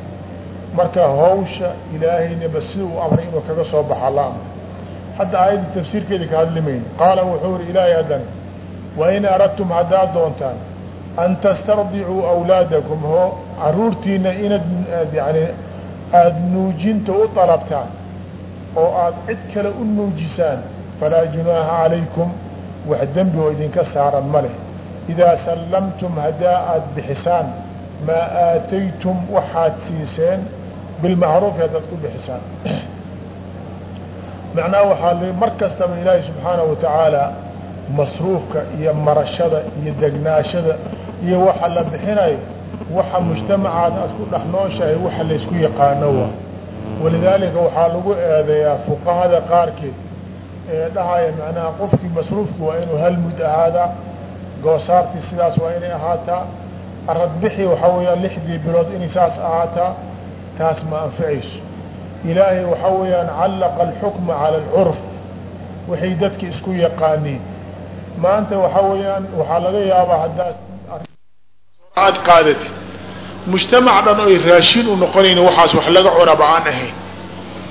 Marka hawsha ilaahaynaba sida uu amray inuu kaga soo baxa la amray. Hadda aayadda tafsiirkeeda ka hadli mayno qaala wuxuu ihi ilaahay haddana wain aradtum haddaad doontaan an tastardicuu awlaadakum. Hoo caruurtiina inaad yani aada nuujinta u dalabtaan oo aada cid kale u nuujisaan falaa junaaha calaykum wax dembi oo idinka saaran ma leh. Idaa sallamtum haddaa aada bixisaan maa aataytum waxaad siiseen bilmacruufi haddaad ku bixisaan. Macnaha waxaa mar kastaba ilaahay subxaanahu watacaala masruufka iyo marashada iyo degnaashada iyo waxa la bixinayo waxa mujtamacaad aad ku dhex nooshahay waxa laysku yaqaano wa. Walidaalika waxaa lagu eedeeyaa fuqahada qaarkeed ee dhahaya macnaha qofkii masruufki waa inuu hal mud ahaadaa goosaartii sidaas waa inay ahaataa aradbixi waxaa weeyaan lixdii bilood inay saas ahaataa taas ma anficayso. Ilaahay waxaa weeyaan callaqa alxukma cala alcurf waxay dadki isku yaqaaniin. Maanta waxaa weeyaan waxaa laga yaabaa haddaas aad qaadati. Mujtamac dhan oy raashin u noqonayn waxaas wax laga cunaba aan ahayn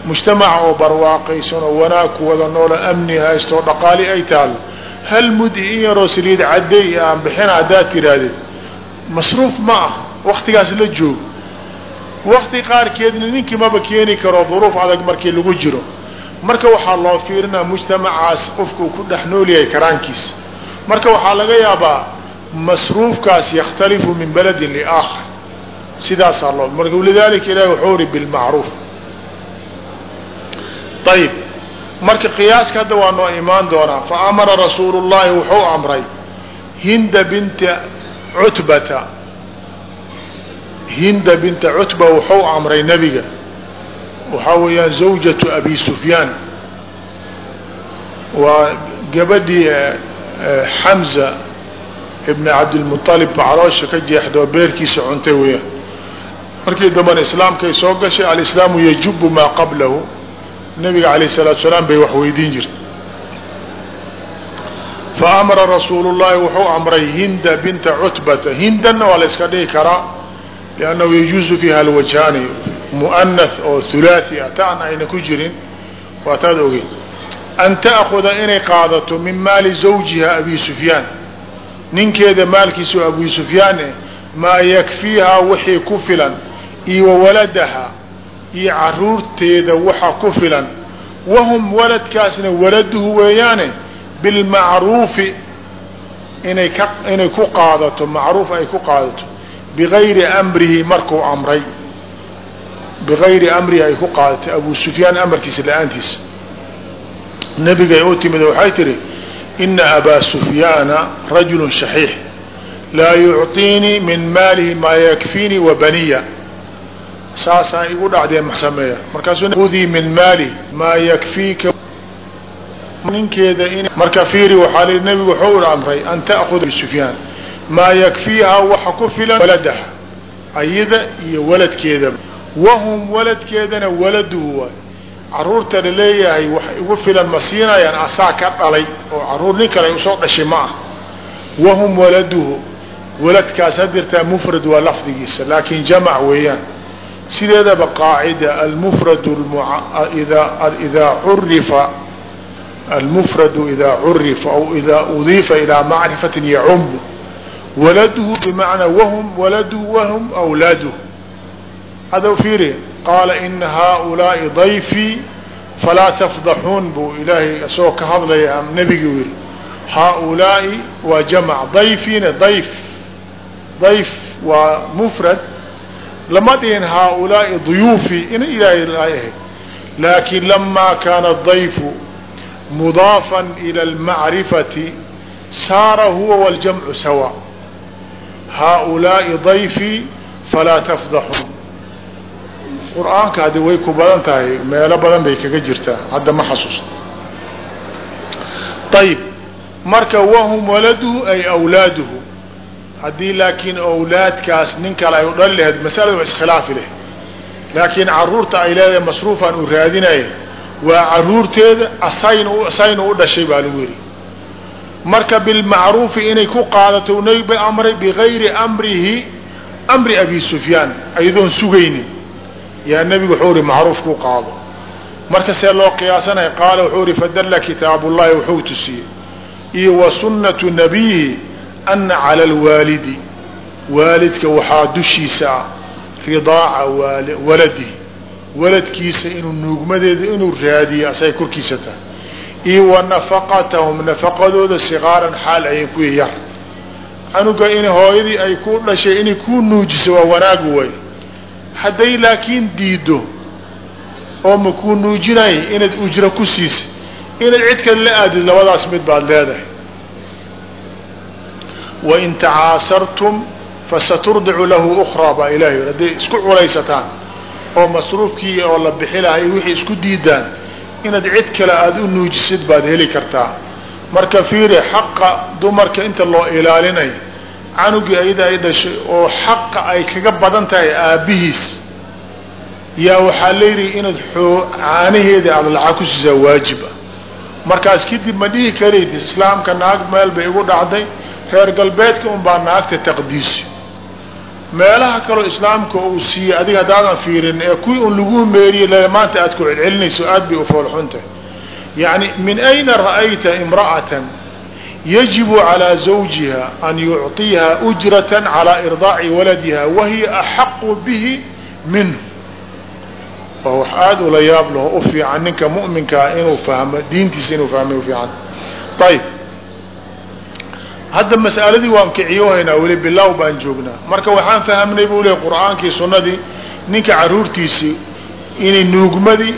mujtamac oo barwaaqaysan oo wanaag ku wada noolo amni haysto oo dhaqaali ay taalo hal mud in yaroo saliid cadday aan bixina haddaad tiraahdeed masruuf ma ah waktigaas la joogo. Wakti qaarkeedna ninkii maba keeni karo duruuf adag markii lagu jiro. Marka waxaa loo fiirinaa mujtamacaas qofku ku dhex nool yahay karaankiisa marka waxaa laga yaabaa masruufkaas yakhtalifu min baladin liaakhar. Sidaasaa loo marka lidalika ilahi wuxuu ri bilmacruuf. Ayib marka qiyaaska hadda waa noo imaan doonaa. Fa amara rasuulu llahi wuxuu amray hinda binta cutbata. Hinda binta cutba wuxuu amray nebiga. Waxaa weeyaan zawjatu abi sufyaan. Waa gabadhii xamza ibni cabdilmualib caloosha ka jeexdoo beerkiisa cuntay weeyaan markii dambana islaamkay soo gashay alislaamu yajubu maa qablahu. Nabiga alayh salaatu salaam bay wax weydiin jirtay. Fa amara rasuulu llahi wuxuu amray hinda binta cutbata. Hindanna waa la yska dhihi karaa liannahu yajuuzu fiiha alwajhaani mu'anath oo hulaathi ah. Taan ayna ku jirin waa taad ogeyn. An ta'kuda inay qaadato min maali zawjiha abi sufyaan ninkeeda maalkiisa abu sufyaan eh maa yakfiihaa wixii ku filan iyo wawaladaha iyo caruurteeda waxa ku filan. Wahum waladkaasna waladuhu weeyaane bilmacruufi inay ka inay ku qaadato macruuf ay ku qaadato. Bigayri amrihi markuu amray. Bigayri amrihi ay ku qaadatay abu sufyaan amarkiisa la'aantiisa. Nabigay u timid waxay tihi ina abaa sufyaana rajulu shaxiix laa yucطiinii min maalihi maa yakfiinii wa baniya saasaan igu dhacdee ma sameeya markaasuu udii min maalihi maa yakfiika ninkeeda in marka fiiri waxaa li nabigu wuxuu amray an ta'kuda sufyaan maa yakfiiha waxa ku filan waladaha ayada iyo waladkeedaba wahum waladkeedana waladuhu waay carruurta la leeyahay wax igu filan ma siinayaan asaa ka dhalay oo carruur nin kale u soo dhashay ma ah wahum waladuhu waladkaas hadirtaa mufrad waa lafdigiisa laakin jamac weeyaan. Sideedaba qaacida almufrad idaa curifa almufradu idaa curifa aw idaa udiifa ilaa macrifatin yacumu waladuhu bimacnaa wahum waladuhu wahum awlaaduhu hada fiiri qaala ina haaulaai dayfii falaa tafdaxuun buu ilaahay isagoo ka hadlaya nebigii u yihi haaulaai waa jamc dayfiina dayf dayf waa mufrad lama dhihin haaulaai duyuufi ina ilaahay ahayd laakin lamaa kaana dayfu mudaafan ila almacrifati saara huwa waljamcu sawa haaulaai dayfii falaa tafdaxuun qur'aanka haddi way ku badan tahay meelo badan bay kaga jirtaa. Hadda ma xasuusta ayib marka wahum waladuhu ay awlaaduhu. Haddii laakiin awlaadkaas nin kale ay u dhali lahayd masalada waa iskhilaafi leh. Laakiin carruurta ay leedahay masruufaan uu raadinaya waa caruurteeda asayn asayna u dhashay baa lagu yidhi. Marka bilmacruufi inay ku qaadato nabi amray bigayri amrihi amri abi sufyaan ayadoon sugaynin yaa nebigu wuxuu ihi macruuf ku qaado. Marka see loo qiyaasanaya qaala wuxuu ihi fadalla kitaabullahi wuxuu tusiyey. Iyo wa sunnatu nabiyihi ana cala alwaalidi waalidka waxaa dushiisa ah ridaaca waladihi waladkiisa inuu nuugmadeeda inuu raadiyo asay korkiisa tahay. Iyo wa nafaqatahum nafaqadooda sikaaran xaal ayan ku yar. Canuga in hooyadii ay ku dhashay inay ku nuujiso waa wanaagu way hadday laakiin diiddo oo ma kuu nuujinay inaad ujro ku siisay inaad cid kale la aadid labadaas mid baad leedahay. Wain tacaasartum fasaturdicu lahu ukraa baa ilahay hadday isku culaysataan oo masruufkii oo la bixi lahay wixii isku diidaan inaad cid kale aada u nuujisid baad heli kartaa. Marka fiiri xaqa dumarka inta loo ilaalinayo canugii ayada ay dhashay oo xaqa ay kaga badan tahay aabbihiis yaa waxaa layidhi inaad caanaheeda aada lacag ku siisaa waajib ah. Markaas kadib ma dhihi karayd islaamka naag meel bay igu dhacday reer galbeedka unbaa naagta taqdiisi. Meelaha kaloo islaamka uu siiyey adiga haddaadan fiirin ee kuwii un lagu meeriyey maanta aad ku celcelinayso aad bay u foolxuntahay yani min ayna ra'ayta imra'atan yajibu calىa zawjiha an yucطiha ujraة calىa irdaaci waladiha wahiya axaqu bihi minhu waa wax aada ula yaab laho u fiican ninka mu'minkaa inuu fahmo diintiisa inuu fahmay ufiican ayb hadda mas'aladii waan kiciyohaynaa weli bilow baan joognaa marka waxaan fahamnay buu leey qur'aankii sunnadii ninka caruurtiisii inay nuugmadii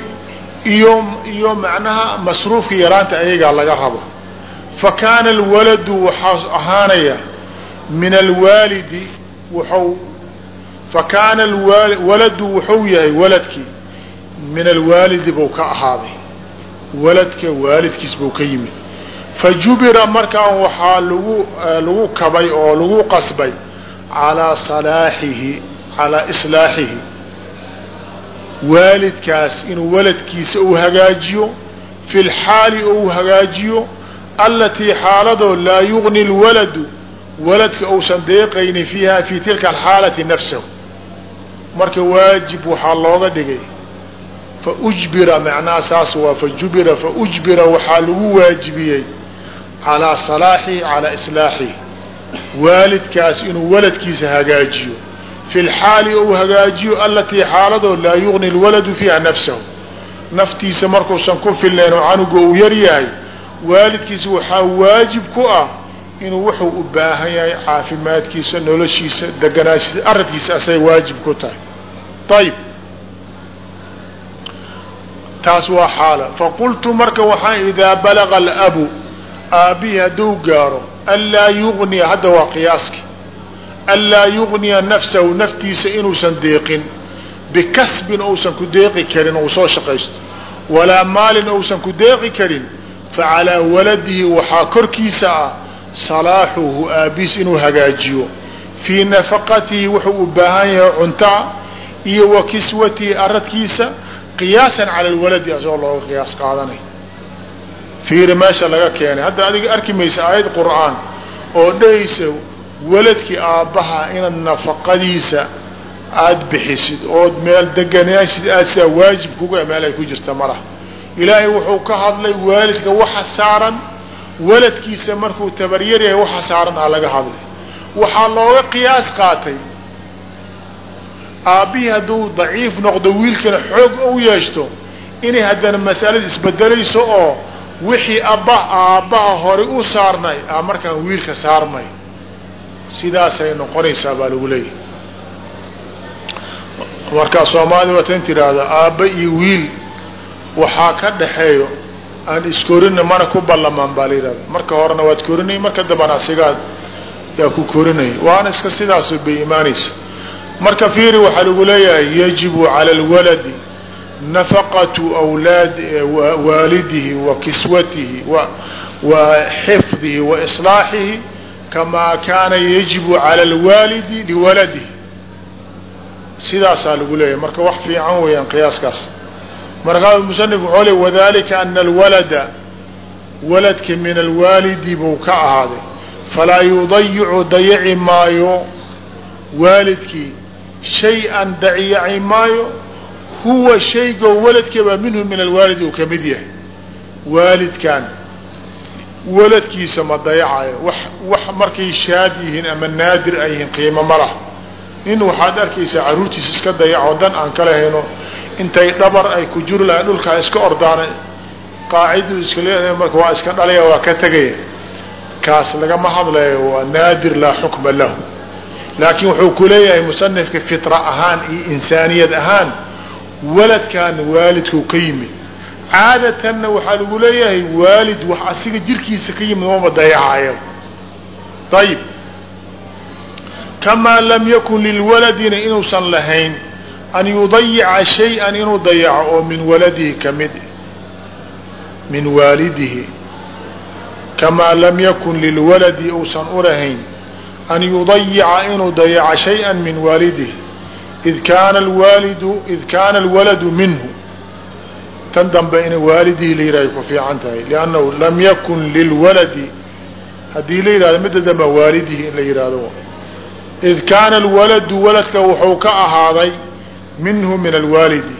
iyo iyo macnaha masruufka yaraanta ayagaa laga rabo fakaana alwaladu waxaa ahaanaya min alwaalidi wuxuu fakaana waladu wuxuu yahay waladkii min alwaalidi buu ka ahaaday. Waladka waalidkiis buu ka yimid. Fajubira markaan waxaa lagu lagu kabay oo lagu qasbay calaa salaaxihi calaa islaaxihi. Waalidkaas inuu waladkiisa uu hagaajiyo fi lxaali uu hagaajiyo alatii xaaladoo laa yugni lwaladu waladka uusan deeqaynin fiiha fi tilka alxaalati nafsahu. Marka waajib waxaa looga dhigay faujbira macnaha saas waa fajubira faujbira waxaa lagu waajibiyey calaa salaaxihi calaa islaaxihi waalidkaas inuu waladkiisa hagaajiyo. Fi lxaali ou hagaajiyo alatii xaaladoo laa yugni lwaladu fiiha nafsahu. Naftiisa markuusan ku filnayn oo canuga uu yar yahay waalidkiisa waxaa waajib ku ah inuu wuxuu u baahan yahay caafimaadkiisa noloshiisa deganaashiisa aradkiisa asay waajib ku tahay. Ayib taas waa xaala. Faqultu marka waxaan idaa balaga alabu aabbihi hadduu gaaro anlaa yugniya hadda waa qiyaaski anlaa yugniya nafsahu naftiisa inuusan deeqin bikasbin uusan ku deeqi karin uu soo shaqaysto walaa maalin uusan ku deeqi karin facalaa waladihi waxaa korkiisa ah salaaxuhu aabiis inuu hagaajiyo fii nafaqatihi wuxuu u baahan yahay cuntaa iyo wa kiswatihi aradkiisa qiyaasan cala lwaladi asagoo looga qiyaas qaadanay fiiri meesha laga keenay hadda adiga arki maysa aayad qur'aan oo dhahaysa waladkii aabbaha inaad nafaqadiisa aada bixisid ood meel deganaasid aad sidaa waajib kuga meel ay ku jirta malaha ilaahay wuxuu ka hadlay waalidka waxa saaran waladkiisa markuu tabaryar yahay waxa saaran aa laga hadlay. Waxaa looga qiyaas qaatay aabbihii hadduu daciif noqdo wiilkana xoog u yeeshto inay haddana masalada isbedelayso oo wixii abba aabbaha hore u saarnay a markaan wiilka saarmay sidaasay noqonaysaa baa lagu leeyahay. Markaa soomaalida watan tiraahda aabba iyo wiil waxaa ka dhaxeeyo aan iskorinna mana ku ballamaan baa la yidhahda marka horena waad korinay marka dambana asigaad yaa ku korinay waana iska sidaas bay imaanaysa marka fiiri waxaa lagu leeyahay yajibu cala alwaladi nafaqatu wlaad waalidihi wa kiswatihi wa xifdihi wa islaaxihi kamaa kaana yajibu cala alwaalidi liwaladihi. Sidaasaa lagu leeyahay. Marka wax fiican weeyaan qiyaaskaas markaa musanif wuxuu le wadalika ana alwalada waladka min alwaalidi buu ka ahaaday. Falaa yudayicu dayaci maayo waalidkii shay-an dayaci maayo huwa shaygoo waladkaba minhu min alwaalid uu ka mid yahay. Waalidkan waladkiisa ma dayacayo wax wax markay shaad yihiin ama naadir ay qiimo ma lah nin waxaad arkaysaa carruurtiisa iska dayaco dan aan kala hayno intay dhabar ay ku juri lahayn dhulkaa iska ordaana qaaciduu iska leedahay marka waa iska dhalaya waa ka tegaya. Kaas lagama hadlayo waa naadir laa xukma lahu. Laakiin wuxuu ku leeyahay musanifka fitra ahaan iyo insaaniyad ahaan waladkan waalidku ka yimid. Caadatanna waxaa lagu leeyahay waalid wax asiga jirkiisa ka yimid mama dayacayo. Ayib kamaa lam yakun lilwaladina inuusan lahayn an yudayica shay-an inuu dayaco oo min waladihi ka mid min waalidihi kamaa lam yakun lilwaladi uusan ulahayn an yudayica inuu dayaco shay-a min waalidihi id kaana alwaalidu id kaana alwaladu minhu tan dambe in waalidihi la yihahdo ku fiican tahay liannahu lam yakun lilwaladi haddii la yihahdo midda dambe waalidihi in la yihahdo id kaana alwaladu waladka wuxuu ka ahaaday minhu min alwaalidi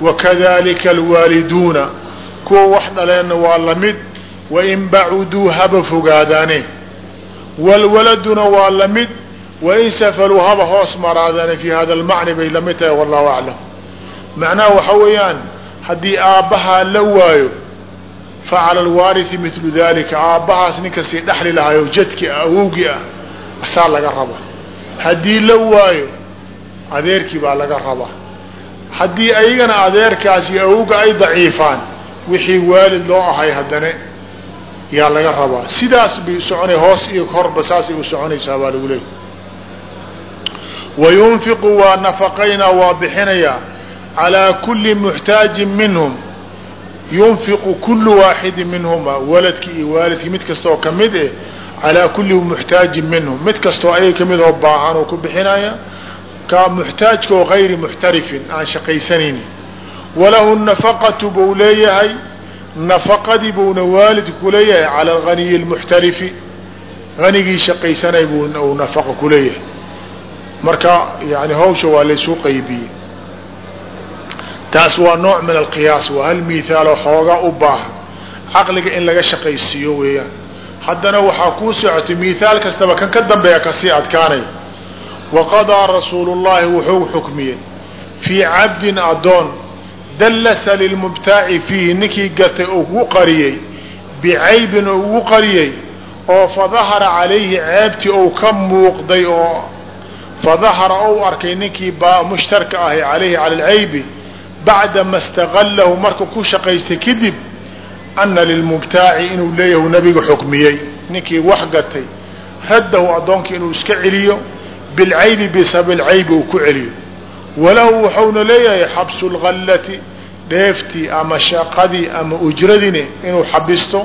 wakadalika alwaaliduuna kuwa wax dhaleenna waa la mid wain bacuduu haba fogaadaane wlwaladuna waa la mid wain safaluu haba hoos maraadaane fi hada lmacni bay la mid tahay wallahu aclam. Macnaha waxa weeyaan haddii aabbahaa la waayo facala alwaarihi milu dalika aabbahaas ninkasii dhexli lahayo jadki ah awowgii ah asaa laga raba haddii la waayo adeerkii baa laga rabaa. Haddii ayagana adeerkaasi awowga ay daciifaan wixii waalid loo ahay haddana yaa laga rabaa. Sidaas bay soconay hoos iyo korba saasay u soconaysaa baa lagu leeyay wayunfiqu waa nafaqaynaa waa bixinayaa calaa kulli muxtaajin minhum. Yunfiqu kulu waaxidi minhuma waladkii iyo waalidkii mid kasta oo ka mid eh calaa kuli muxtaajin minhum. Mid kastoo ayay ka mid oo baahan oo ku bixinaya ka muxtaajka oo gayri muxtarifin aan shaqaysanaynin walahu nafaqatu buu leeyahay nafaqadii buuna waalidku kuleeyahay cala alganiyi almuxtarifi hanigii shaqaysanay buu nafaqa kuleeyahay marka yani hawsha waa laysu qaybiyey. Taas waa nooc min alqiyaas waa hal mihaalo xoogaa u baahan caqliga in laga shaqaysiiyo weeyaan. Haddana waxaa kuu socotay mihaal kastaba kan ka dambeeya ka sii adkaanay waqadaa rasuulu llahi wuxuu xukmiyey fii cabdin adoon dallasa lilmubtaaci fiihi ninkii gatay ugu qariyey bicaybin ugu qariyey oo fadahara calayhi ceebtii ou ka muuqday oo fadahara ou arkay ninkii mushtarka ahi calayhi cala alcaybi bacdama istaqallahu markuu ku shaqaystay kadib ana lilmubtaaci inuu leeyahu nabiga xukmiyey ninkii wax gatay raddahu addoonkii inuu iska celiyo bilcaybi bisabab lcaybi uu ku celiyo. walahu waxauna leeyahay xabsu lgallati dheeftii ama shaqadii ama ujradini inuu xabisto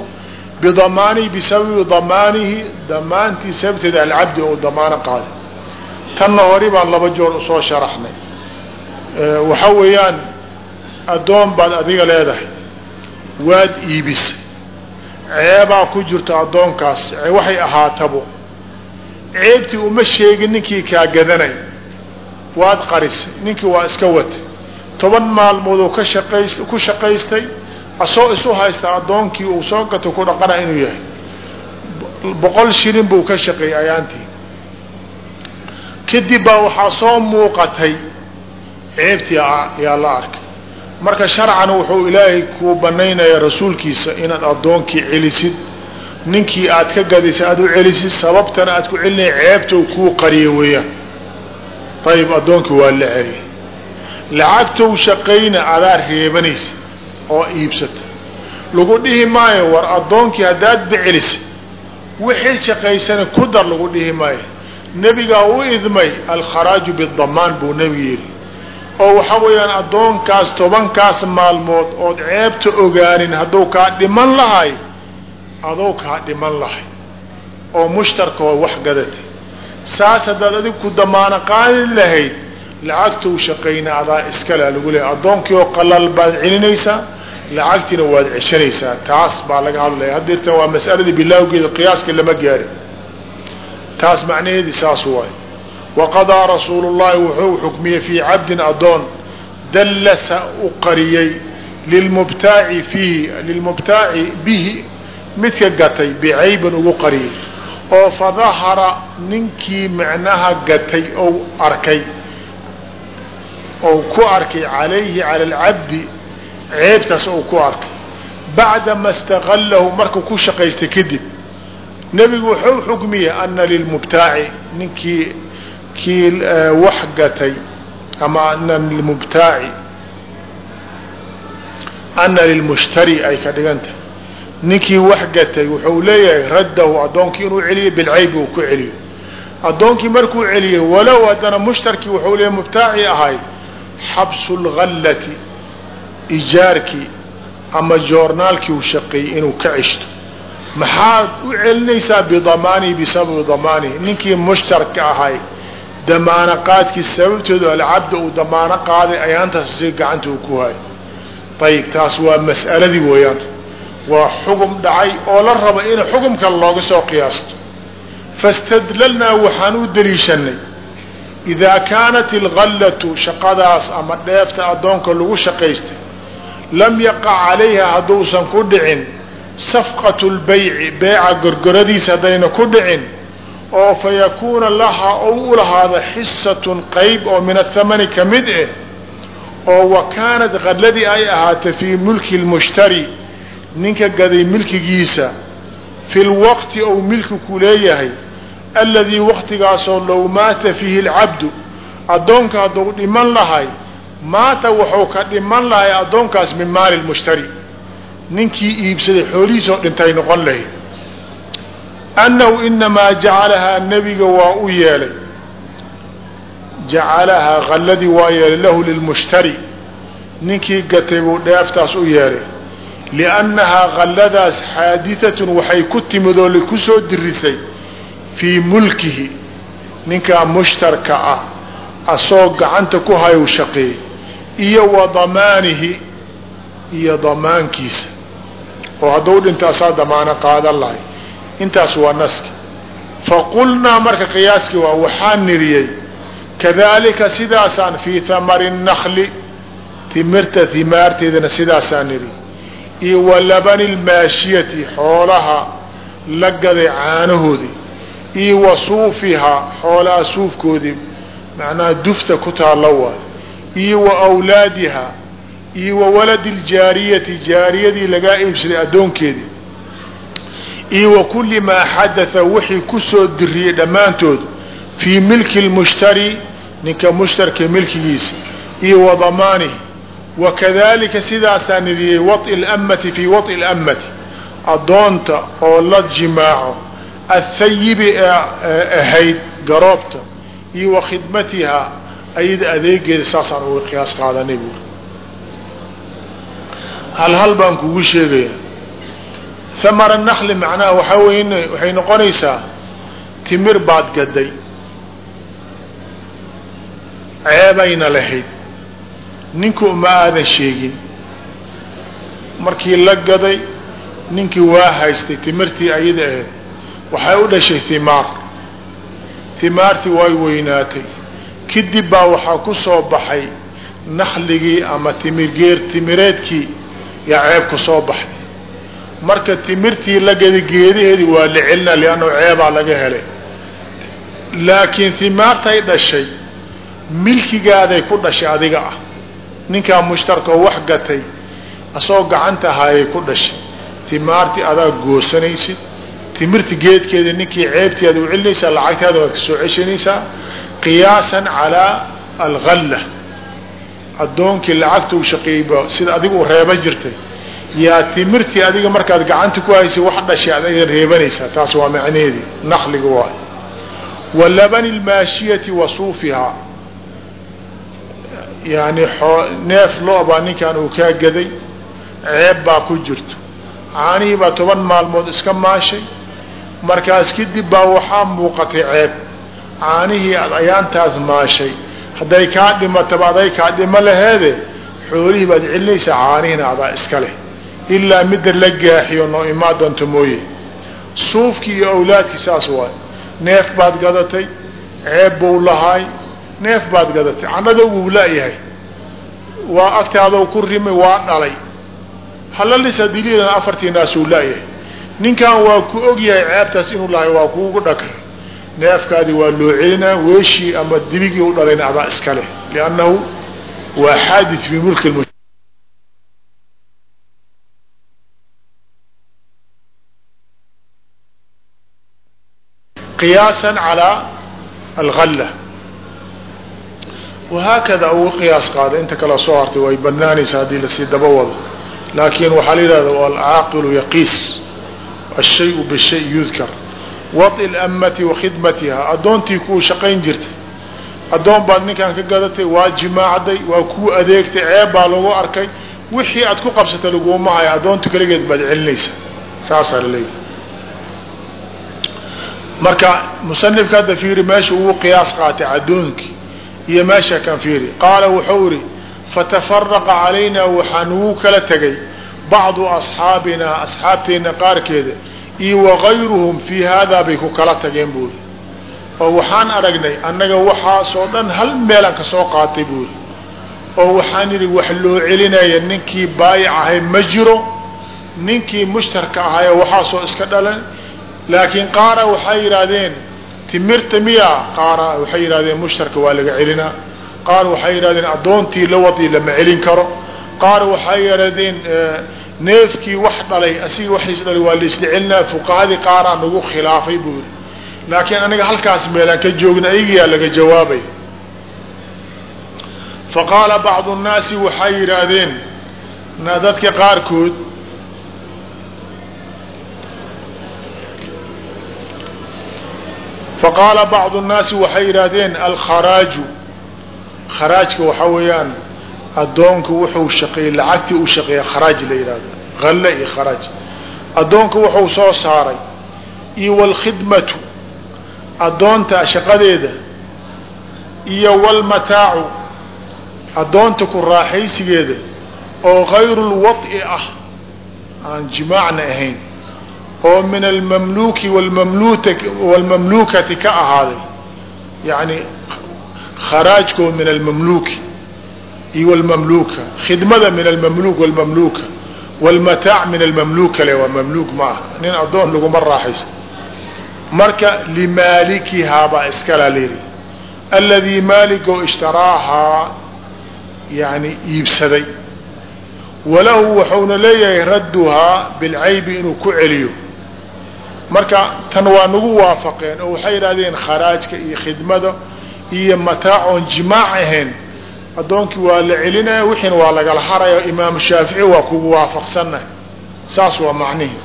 bidamaanihi bisababi damaanihi damaantii sababteeda alcabdi ou damaano qaaday tanna hori baan laba joor u soo sharaxnay waxa weeyaan addoon baad adiga leedahay waad iibisay ceebaa ku jirta addoonkaas waxay ahaatabo ceebtii uma sheegin ninkii kaa gadanay. Waad qarisay ninkii waa iska watay. Toban maalmoodoo ku shaqaystay asoo isu haysta addoonkii uu soo gato ku dhaqana inuu yahay. Boqol shilin buu ka shaqeeyey ayaantii. Kadib baa waxaa soo muuqatay ceebtii yaa la arkay. Marka sharcan wuxuu ilaahay kuu banaynaya rasuulkiisa inaad addoonkii celisid ninkii aad ka gadaysa aad u celisid sababtana aad ku celinaya ceebta u kuu qariya weeyaan. Ayib addoonkii waa la celiyay lacagtow shaqayna adaa reebanaysa oo iibsata. Lagu dhihi maayo war addoonkii haddaad bacelisa wixii shaqaysana ku dar lagu dhihi maayo. Nebigaa u idmay alkharaaju bidamaan buu nebigu yidhi. Oo waxa weeyaan addoonkaas tobankaas maalmood ood ceebta ogaanin hadduu kaa dhiman lahay adou kaa dhiman lahay oo mushtarkaoo wax gadatay saas haddaad adig ku damaano qaadi lahayd lacagtou shaqayna adaa iskale lagu leehay addoonkii oo qalal baad celinaysaa lacagtiina waad ceshanaysaa. Taas baa laga hadlaya haddeertan waa mas'aladii bilaawgeeda qiyaaska lama gaarin. Taas macnaheedii saas waay. Waqadaa rasuulu llahi wuxuu xukmiyey fii cabdin adoon dallasa u qariyey lilmubtaaci fiihi lilmubtaaci bihi midka gatay bicaybin ugu qariyey oo fadahara ninkii macnaha gatay ou arkay ou ku arkay calayhi cala alcabdi ceebtaas ou ku arkay. Bacdama istaqallahu markuu ku shaqaystay kadib nebigu wuxuu xukmiyey ana lilmubtaaci ninkii kii wax gatay ama ana lilmubtaaci ana lilmushtari ay ka dhigantahay ninkii wax gatay wuxuu leeyahay raddahu addoonkii inuu celiyo bilcaybi uu ku celiyo addoonkii markuu celiyey walow haddana mushtarkii wuxuu leeyahy mubtaaci ahay xabsu lgallati ijaarkii ama joornaalkii uu shaqeeyey inuu ka ceshto. Maxaad u celinaysaa bidamaanihi bisababi damaanihi ninkii mushtarka ahay damaano qaadkii sababtooda alcabda uu damaano qaaday ayaantaas si gacanta uu ku hayo. Ayib taas waa mas'aladii weeyaan waa xugum dhacay oo la raba in xugum kale looga soo qiyaasto. Fastadlalnaa waxaan u daliishanay idaa kaanat ilgallatu shaqadaas ama dheefta addoonka lagu shaqaystay lam yaqac calayha hadduusan ku dhicin safqatu lbayci beeca gorgoradiisa haddayna ku dhicin oo fa yakuuna lahaa ou u lahaada xisatun qayb oo min athamani ka mid ah oo wa kaanat kalladii ay ahaatay fii mulki lmushtari ninka gaday milkigiisa fi lwaqti ou milki ku leeyahay alladii waqtigaasoo low maata fiihi alcabdu addoonka hadduu dhiman lahay maata wuxuu ka dhiman lahay addoonkaas min maali lmushtari ninkii iibsaday xoolihiisoo dhintay noqon lahayd annahu inamaa jacalahaa nebiga waa u yeelay. Jacalahaa kalladii waa yeelay lahu lilmushtari. Ninkii gatay buu dheeftaas u yeelay liannahaa qalladaas xaaditatun waxay ku timid oo ku soo dirisay fii mulkihi ninkaa mushtarka ah asoo gacanta ku hayow shaqeey iyo wa damaanihi iyo damaankiisa oo hadduu dhinto asaa damaano qaadan lahay intaas waa naski faqulnaa marka qiyaaskii waa waxaan niriyey kadalika sidaasaan fii hamari nakli timirta himaarteedana sidaasaan niri iyo wa labani lmaashiyati xoolaha la gaday caanahoodii iyo wa suufihaa xoolaha suufkoodii macnaha dufta ku taalla waay iyo wa awlaadiha iyo wa waladi ljaariyati jaariyadii lagaa iibsaday addoonkeedii iyo wa kulli maa xadatha wixii ku soo diriyey dhammaantood fii milki lmushtari ninka mushtarka milkigiisa iyo wa damaanihi wakadalika sidaasaa nidiyey waطi اlammati fii waطi اlammati addoonta oo la jimaaco athayibi ee ahayd garoobta iyo wa khidmatihaa ayada adeegeeda saasaan uga qiyaas qaadanay buuri hal hal baan kugu sheegaya samara nakli macnaha waxaa wey waxay noqonaysaa timir baad gaday ceebayna lahayd ninku ma aadan sheegin. Markii la gaday ninkii waa haystay timirtii ayada ahayd waxay u dhashay himaar himaartii way weynaatay. Kadib baa waxaa ku soo baxay nakligii ama timirgeer timireedkii yaa ceeb ku soo baxday. Marka timirtii la gaday geedaheedii waa la celina liannahu ceebaa laga helay. Laakiin himaartay dhashay milkigaaday ku dhashay adiga ah ninkaa mushtarkao wax gatay asagoo gacanta haayay ku dhashay. Timaartii adaa goosanaysid. Timirta geedkeeda ninkii ceebteeda u celinaysaa lacagtaada waad ka ceshanaysaa. Qiyaasan calaa algalla addoonkii lacagta u shaqeeyeyba sida adiga u reeba jirtay. Yaa timirtii adiga markaad gacanta ku haysay wax dhashay ad aydan reebanaysaa. Taas waa macnaheedii naqliga waay wa labani wa suufihaa yani neef lo-baa ninkan uu kaa gaday ceeb baa ku jirto. Caanihii baa toban maalmood iska maashay markaas kadib baa waxaa muuqatay ceeb. Caanihii aad ayaantaas maashay hadday kaa dhimataba aday kaa dhimo laheede xoolihii baad celinaysaa caanihina adaa iska leh. Ilaa midda la gaaxiyo noo imaa doonto mooye. Suufkii iyo awlaadkii saas waay. Neef baad gadatay ceeb buu lahaay neef baad gadatay cannada wuu laayahay waa agtaadou ku rimay waa dhalay. Halalisa diliilan afartii naasuu laayahay ninkan waa ku ogyahay ceebtaas inuu lahay waa kuugu dhakar. Neefkaadii waa loo celinaa weeshii ama dibigii u dhalayna adaa iska leh. Liannahu waa xaadid fii mulki lmu qiyaasa calaa algalla wahaakada ugu qiyaas qaada inta kala soo hartay way badnaanaysa haddii la sii daba wado laakiin waxaa la yidhahda alcaaqilu yaqiis ashayu bishay yudkar wadi lammati wa khidmatiha addoontii kuu shaqayn jirtay addoon baad ninkan ka gadatay waa jimaacday waa kuu adeegtay ceeb baa lagu arkay wixii aad ku qabsatay laguma hayo addoonta keligeed baad celinaysa saasaa laleeyahy marka musanifka hadda fiiri meesha ugu qiyaas qaatay addoonkii iyo meesha kan fiiri. Qaala wuxuu ihi fatafaraqa calaynaa waxaa nugu kala tegay bacdu asxaabinaa asxaabteenna qaarkeeda iyo wagayruhum fii haadaa bay ku kala tageen buuri oo waxaan aragnay annaga waxaasoo dhan hal meelaan ka soo qaatay buuri oo waxaan yidhi wax loo celinaya ninkii baayic ahay ma jiro ninkii mushtarka ahaye waxaasoo iska dhalan. Laakiin qaara waxay yidhaahdeen timirta miya qaara waxay yidhahdeen mushtarka waa laga celinaa qaar waxay yidhahdeen addoontii la wadi lama celin karo. Qaar waxay yidhahdeen neefkii wax dhalay asiga waxiis dhalay waa la isla celinaa fuqahadii qaaraa nagu khilaafay buu yidhi. Laakiin aniga halkaas meelaan ka joogna ayagiyaa laga jawaabay. Faqaala bacdu nnaasi waxay yidhaahdeen dadka qaarkood faqaala bacdu nnaasi waxay yidhaahdeen alkharaaju. Kharaajka waxaa weeyaan addoonku wuxuu shaqeeyey lacagtii uu shaqeeya kharaaj la yidhahdo halle iyo kharaj addoonka wuxuu soo saaray. Iyo waalkhidmatu addoonta shaqadeeda. Iyo waalmataacu addoonta ku raaxaysigeeda. Oo gayru lwad'i ah aan jimaacna ahayn oo min almamluuki wlmamluukati ka ahaaday. Yani kharaajkoo min almamluuki iyo wlmamluuka khidmada min almamluuk wlmamluuka wlmataac min almamluuka le waa mamluuk ma ah nin addoon laguma raaxaysto marka limaalikihaa baa iskalaa layidhi aladii maaligoo ishtaraahaa yani iibsaday. Walahu waxauna leeyahay radduhaa bilcaybi inuu ku celiyo marka tan waa nagu waafaqeen oo waxay yidhahdeen kharaajka iyo khidmada iyo mataac oon jimaac ahayn. Addoonkii waa la celinaya wixiina waa lagala haraya imaamu shaafici waa kugu waafaqsannahay saas waa macnihi.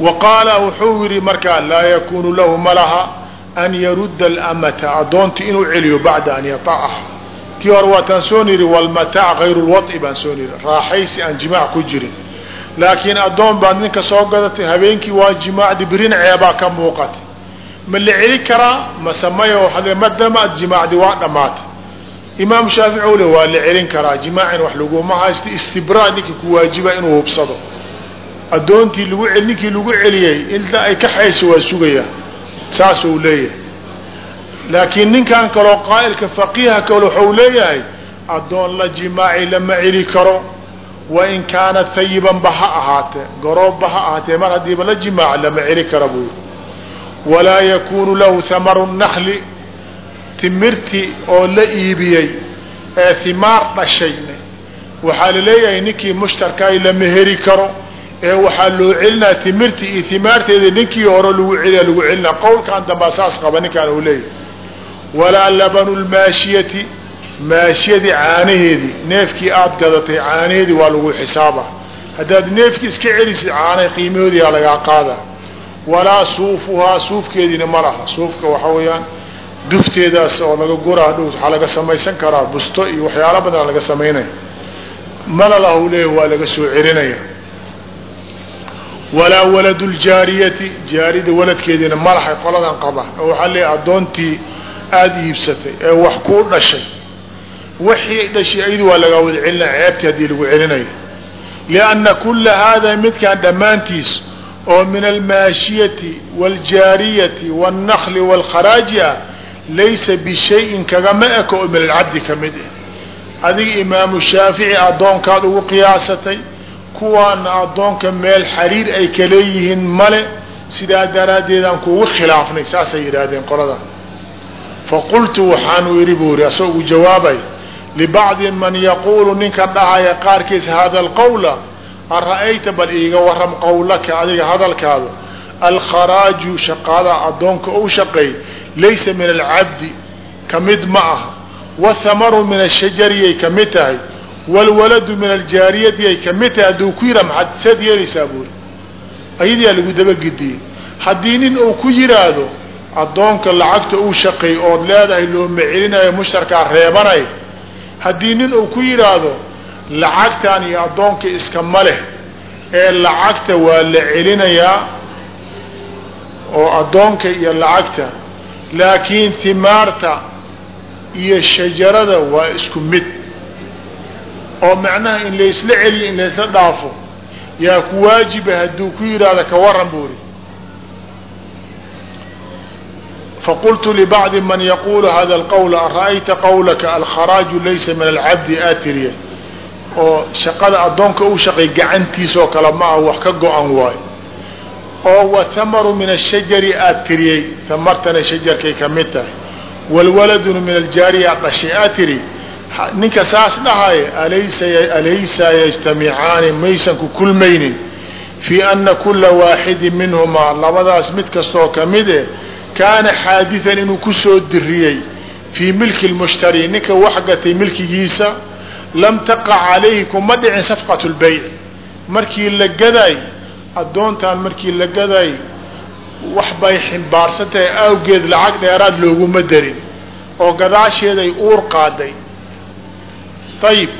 Wa qaala wuxuu yidhi markaa laa yakunu lahu malaha an yarudda alamata. Addoonti inuu celiyo bacda an yata'aha kii hore waataan soo niri walmataac hayru lwad'i baan soo niri. Raaxaysi aan jimaac ku jirin laakiin addoon baad ninka soo gadatay habeenkii waa jimaacdi birin ceebaa ka muuqatay. Ma la celi karaa? Mase waxaad madama ad jimaacdi waa dhammaatay. Imaamu shaafici u le waa la celin karaa? Jimaacin wax laguma haysto istibraa ninkii ku waajiba inuu hubsado. Addoontii lagu ninkii lagu celiyey inta ay ka xayso waa sugaya. Saasuu leeyahay. Laakiin ninkan kaloo qaa'ilka faqiiha kale waxau leeyahay addoon la jimaaci lama celi karo wain kaanat hayibanba ha ahaatee garoobba ha ahaatee mar haddiiba la jimaaca lama celi kara buu yidhi. Walaa yakunu lahu hamaru nakli timirti oo la iibiyey ee himaar dhashay waxaa karo ee waxaa loo celinaa timirtii iyo himaarteeda ninkii hore lagu celiya lagu celinaa. Qowlkan dambaa saas qaba ninkaan uu leeyahay. Walaa labanu lmaashiyati maashiyadii caanaheedii neefkii aad gadatay caanaheedii waa lagu xisaaba. Haddaad neefkii iska celisid caanaha qiimahoodiyaa lagaa qaada. Walaa suufuhaa suufkeediina ma laha. Suufka waxaa weeyaan dufteedaas oo laga guraa dhow waxaa laga samaysan karaa busto iyo waxyaalo badan laga samaynaya. Mana lahu leeya waa laga soo celinaya. Walaa waladu ljaariyati jaarida waladkeediina malaxay qoladan qaba oo waxaa leeya addoontii aada iibsatay ee wax kuu dhashay wixii dhashay ayadu waa lagaa wada celinaya ceebtii haddii lagu celinayo. lianna kula haada midkaan dhammaantiis oo min almaashiyati waaljaariyati wاlnakli wاlkharaaji ah laysa bishayin kagama eko oo min alcabdi ka mid ah adiga imaamu shaafici addoonkaad ugu qiyaasatay kuwaana addoonka meel xariir ay ka leeyihiin male sidaa daraaddeedaan kuugu khilaafnay saasay yidhaahdeen qoladan faqultu waxaanu idhi buu yidhi asagoo ugu jawaabay libacdi man yaquulu ninka dhahaya qaarkiis hada alqawla ara'ayta bal iiga waram qawlaka adiga hadalkaada alkharaaju shaqaada addoonka ou shaqeey laysa min alcabdi ka mid ma aha wathamaru min ashajariyay ka mid tahay waalwaladu min aljaariyadiyay ka mid tahay hadduu ku yidhaa maxaad saad yeelaysaa buuri ayadiyaa lagu dabagediyey haddii nin uu ku yidhaahdo addoonka lacagta uu shaqeey ood leedahay looma celinayo mushtarkaa reebanay haddii nin uu ku yidhaahdo lacagtan iyo addoonka iskama leh ee lacagta waa la celinayaa oo addoonka iyo lacagta laakiin himaarta iyo shajarada waa isku mid. Oo macnaha in laysla celiyo in laysla dhaafo yaa ku waajiba hadduu ku yidhaahdo ka waran buuri faqultu libacdi man yaquulu hada alqawla ara'ayta qawlaka alkharaaju laysa min alcabdi oo shaqada addoonka u shaqay gacantiisoo kale ma ah wax ka go-an waayo oo wathamaru min ashajari aad tiriyey hamartana shajarkay ka mid tahay walwaladun min aljaariya dhashay aad tiri ninka saas dhahaya alaysa yajtamicaani maysan ku kulmaynin fii ana kula waaxidin minhumaa labadaas mid kastaoo ka mid eh kaana xaadian inuu ku soo diriyey fii milki lmushtari ninka wax gatay milkigiisa lam taqa calayhi kuma dhicin safqat lbayc markii la gaday addoontan markii la gaday wax bay ximbaarsan awgeed lacag dheeraad looguma darin oo gadaasheeday uur qaaday. Ayib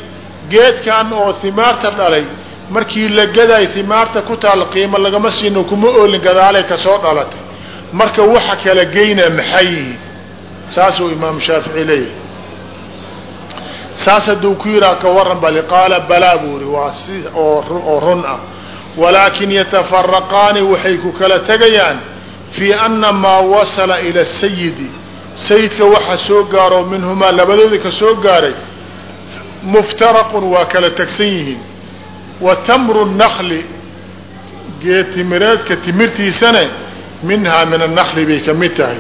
geedkan oo himaarta dhalay markii la gaday timaarta ku taal qiimo lagama siino kuma oolin gadaalay ka soo dhalatay marka waxa kala geynaa maxay? Yihiin saasuu imaamu shaafici leeyahay. Saas hadduu ku yihaa ka waran bali qaala balaa buu ri waa si oo run ah. Walaakin yatafaraqaani waxay ku kala tegayaan fii ana maa wasala ila sayidi. Sayidka waxa soo gaaro minhumaa labadoodii ka soo gaaray muftaraqun waa kala tegsan yihiin. Wa tamru nakli geed timireedka timirtiisane minhaa min annakli bay ka mid tahay.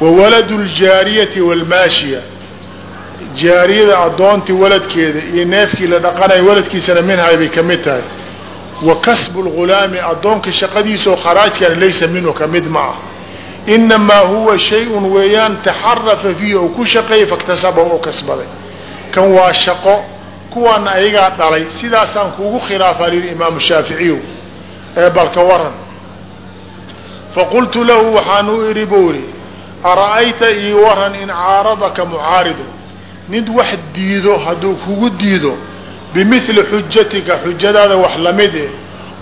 Wa waladu ljaariyati waalmaashiya jaariyada addoontii waladkeeda iyo neefkii la dhaqanaya waladkiisana minhaa bay ka mid tahay. Wa kasbu lgulaami addoonka shaqadiisaoo kharaajkana laysa minhu ka mid ma ah inamaa huwa shay-un weeyaan taxarafa fiihi ou ku shaqeeyay faktasaba u kasbaday. Kan waa shaqo kuwaana ayagaa dhalay sidaasaan kuugu khilaafaa lihi imaamu shaaficiyu ee balka waran faqultu lahu waxaan u idhi buu idhi ara'ayta ii waran in caaradaka mucaaridu nid wax diido hadduu kugu diido bimili xujatika xujadaada wax la mid eh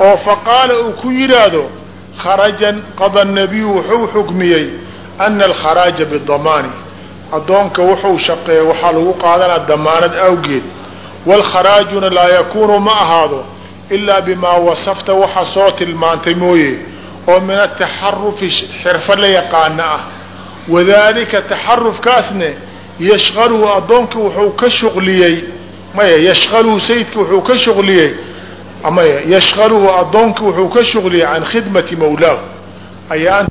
oo faqaala uu ku yidhaahdo kharajan qada nabiyu wuxuu xukmiyey ana alkharaaja bidamaani addoonka wuxuu shaqeeya waxaa lagu qaadanaa damaanad awgeed waalkharaajuna laa yakuunu ma ahaado ilaa bimaa wasafta waxa soo tilmaantay mooye oo min ataxarufi xirfo la yaqaana ah. Wadaalika taxarufkaasne yashqaluhu addoonka wuxuu ka shuqliyey maya yashqaluhu sayidka wuxuu ka shuqliyey maya yashqaluhu addoonka wuxuu ka shuqliyey can khidmati mawlaahu. Ayaan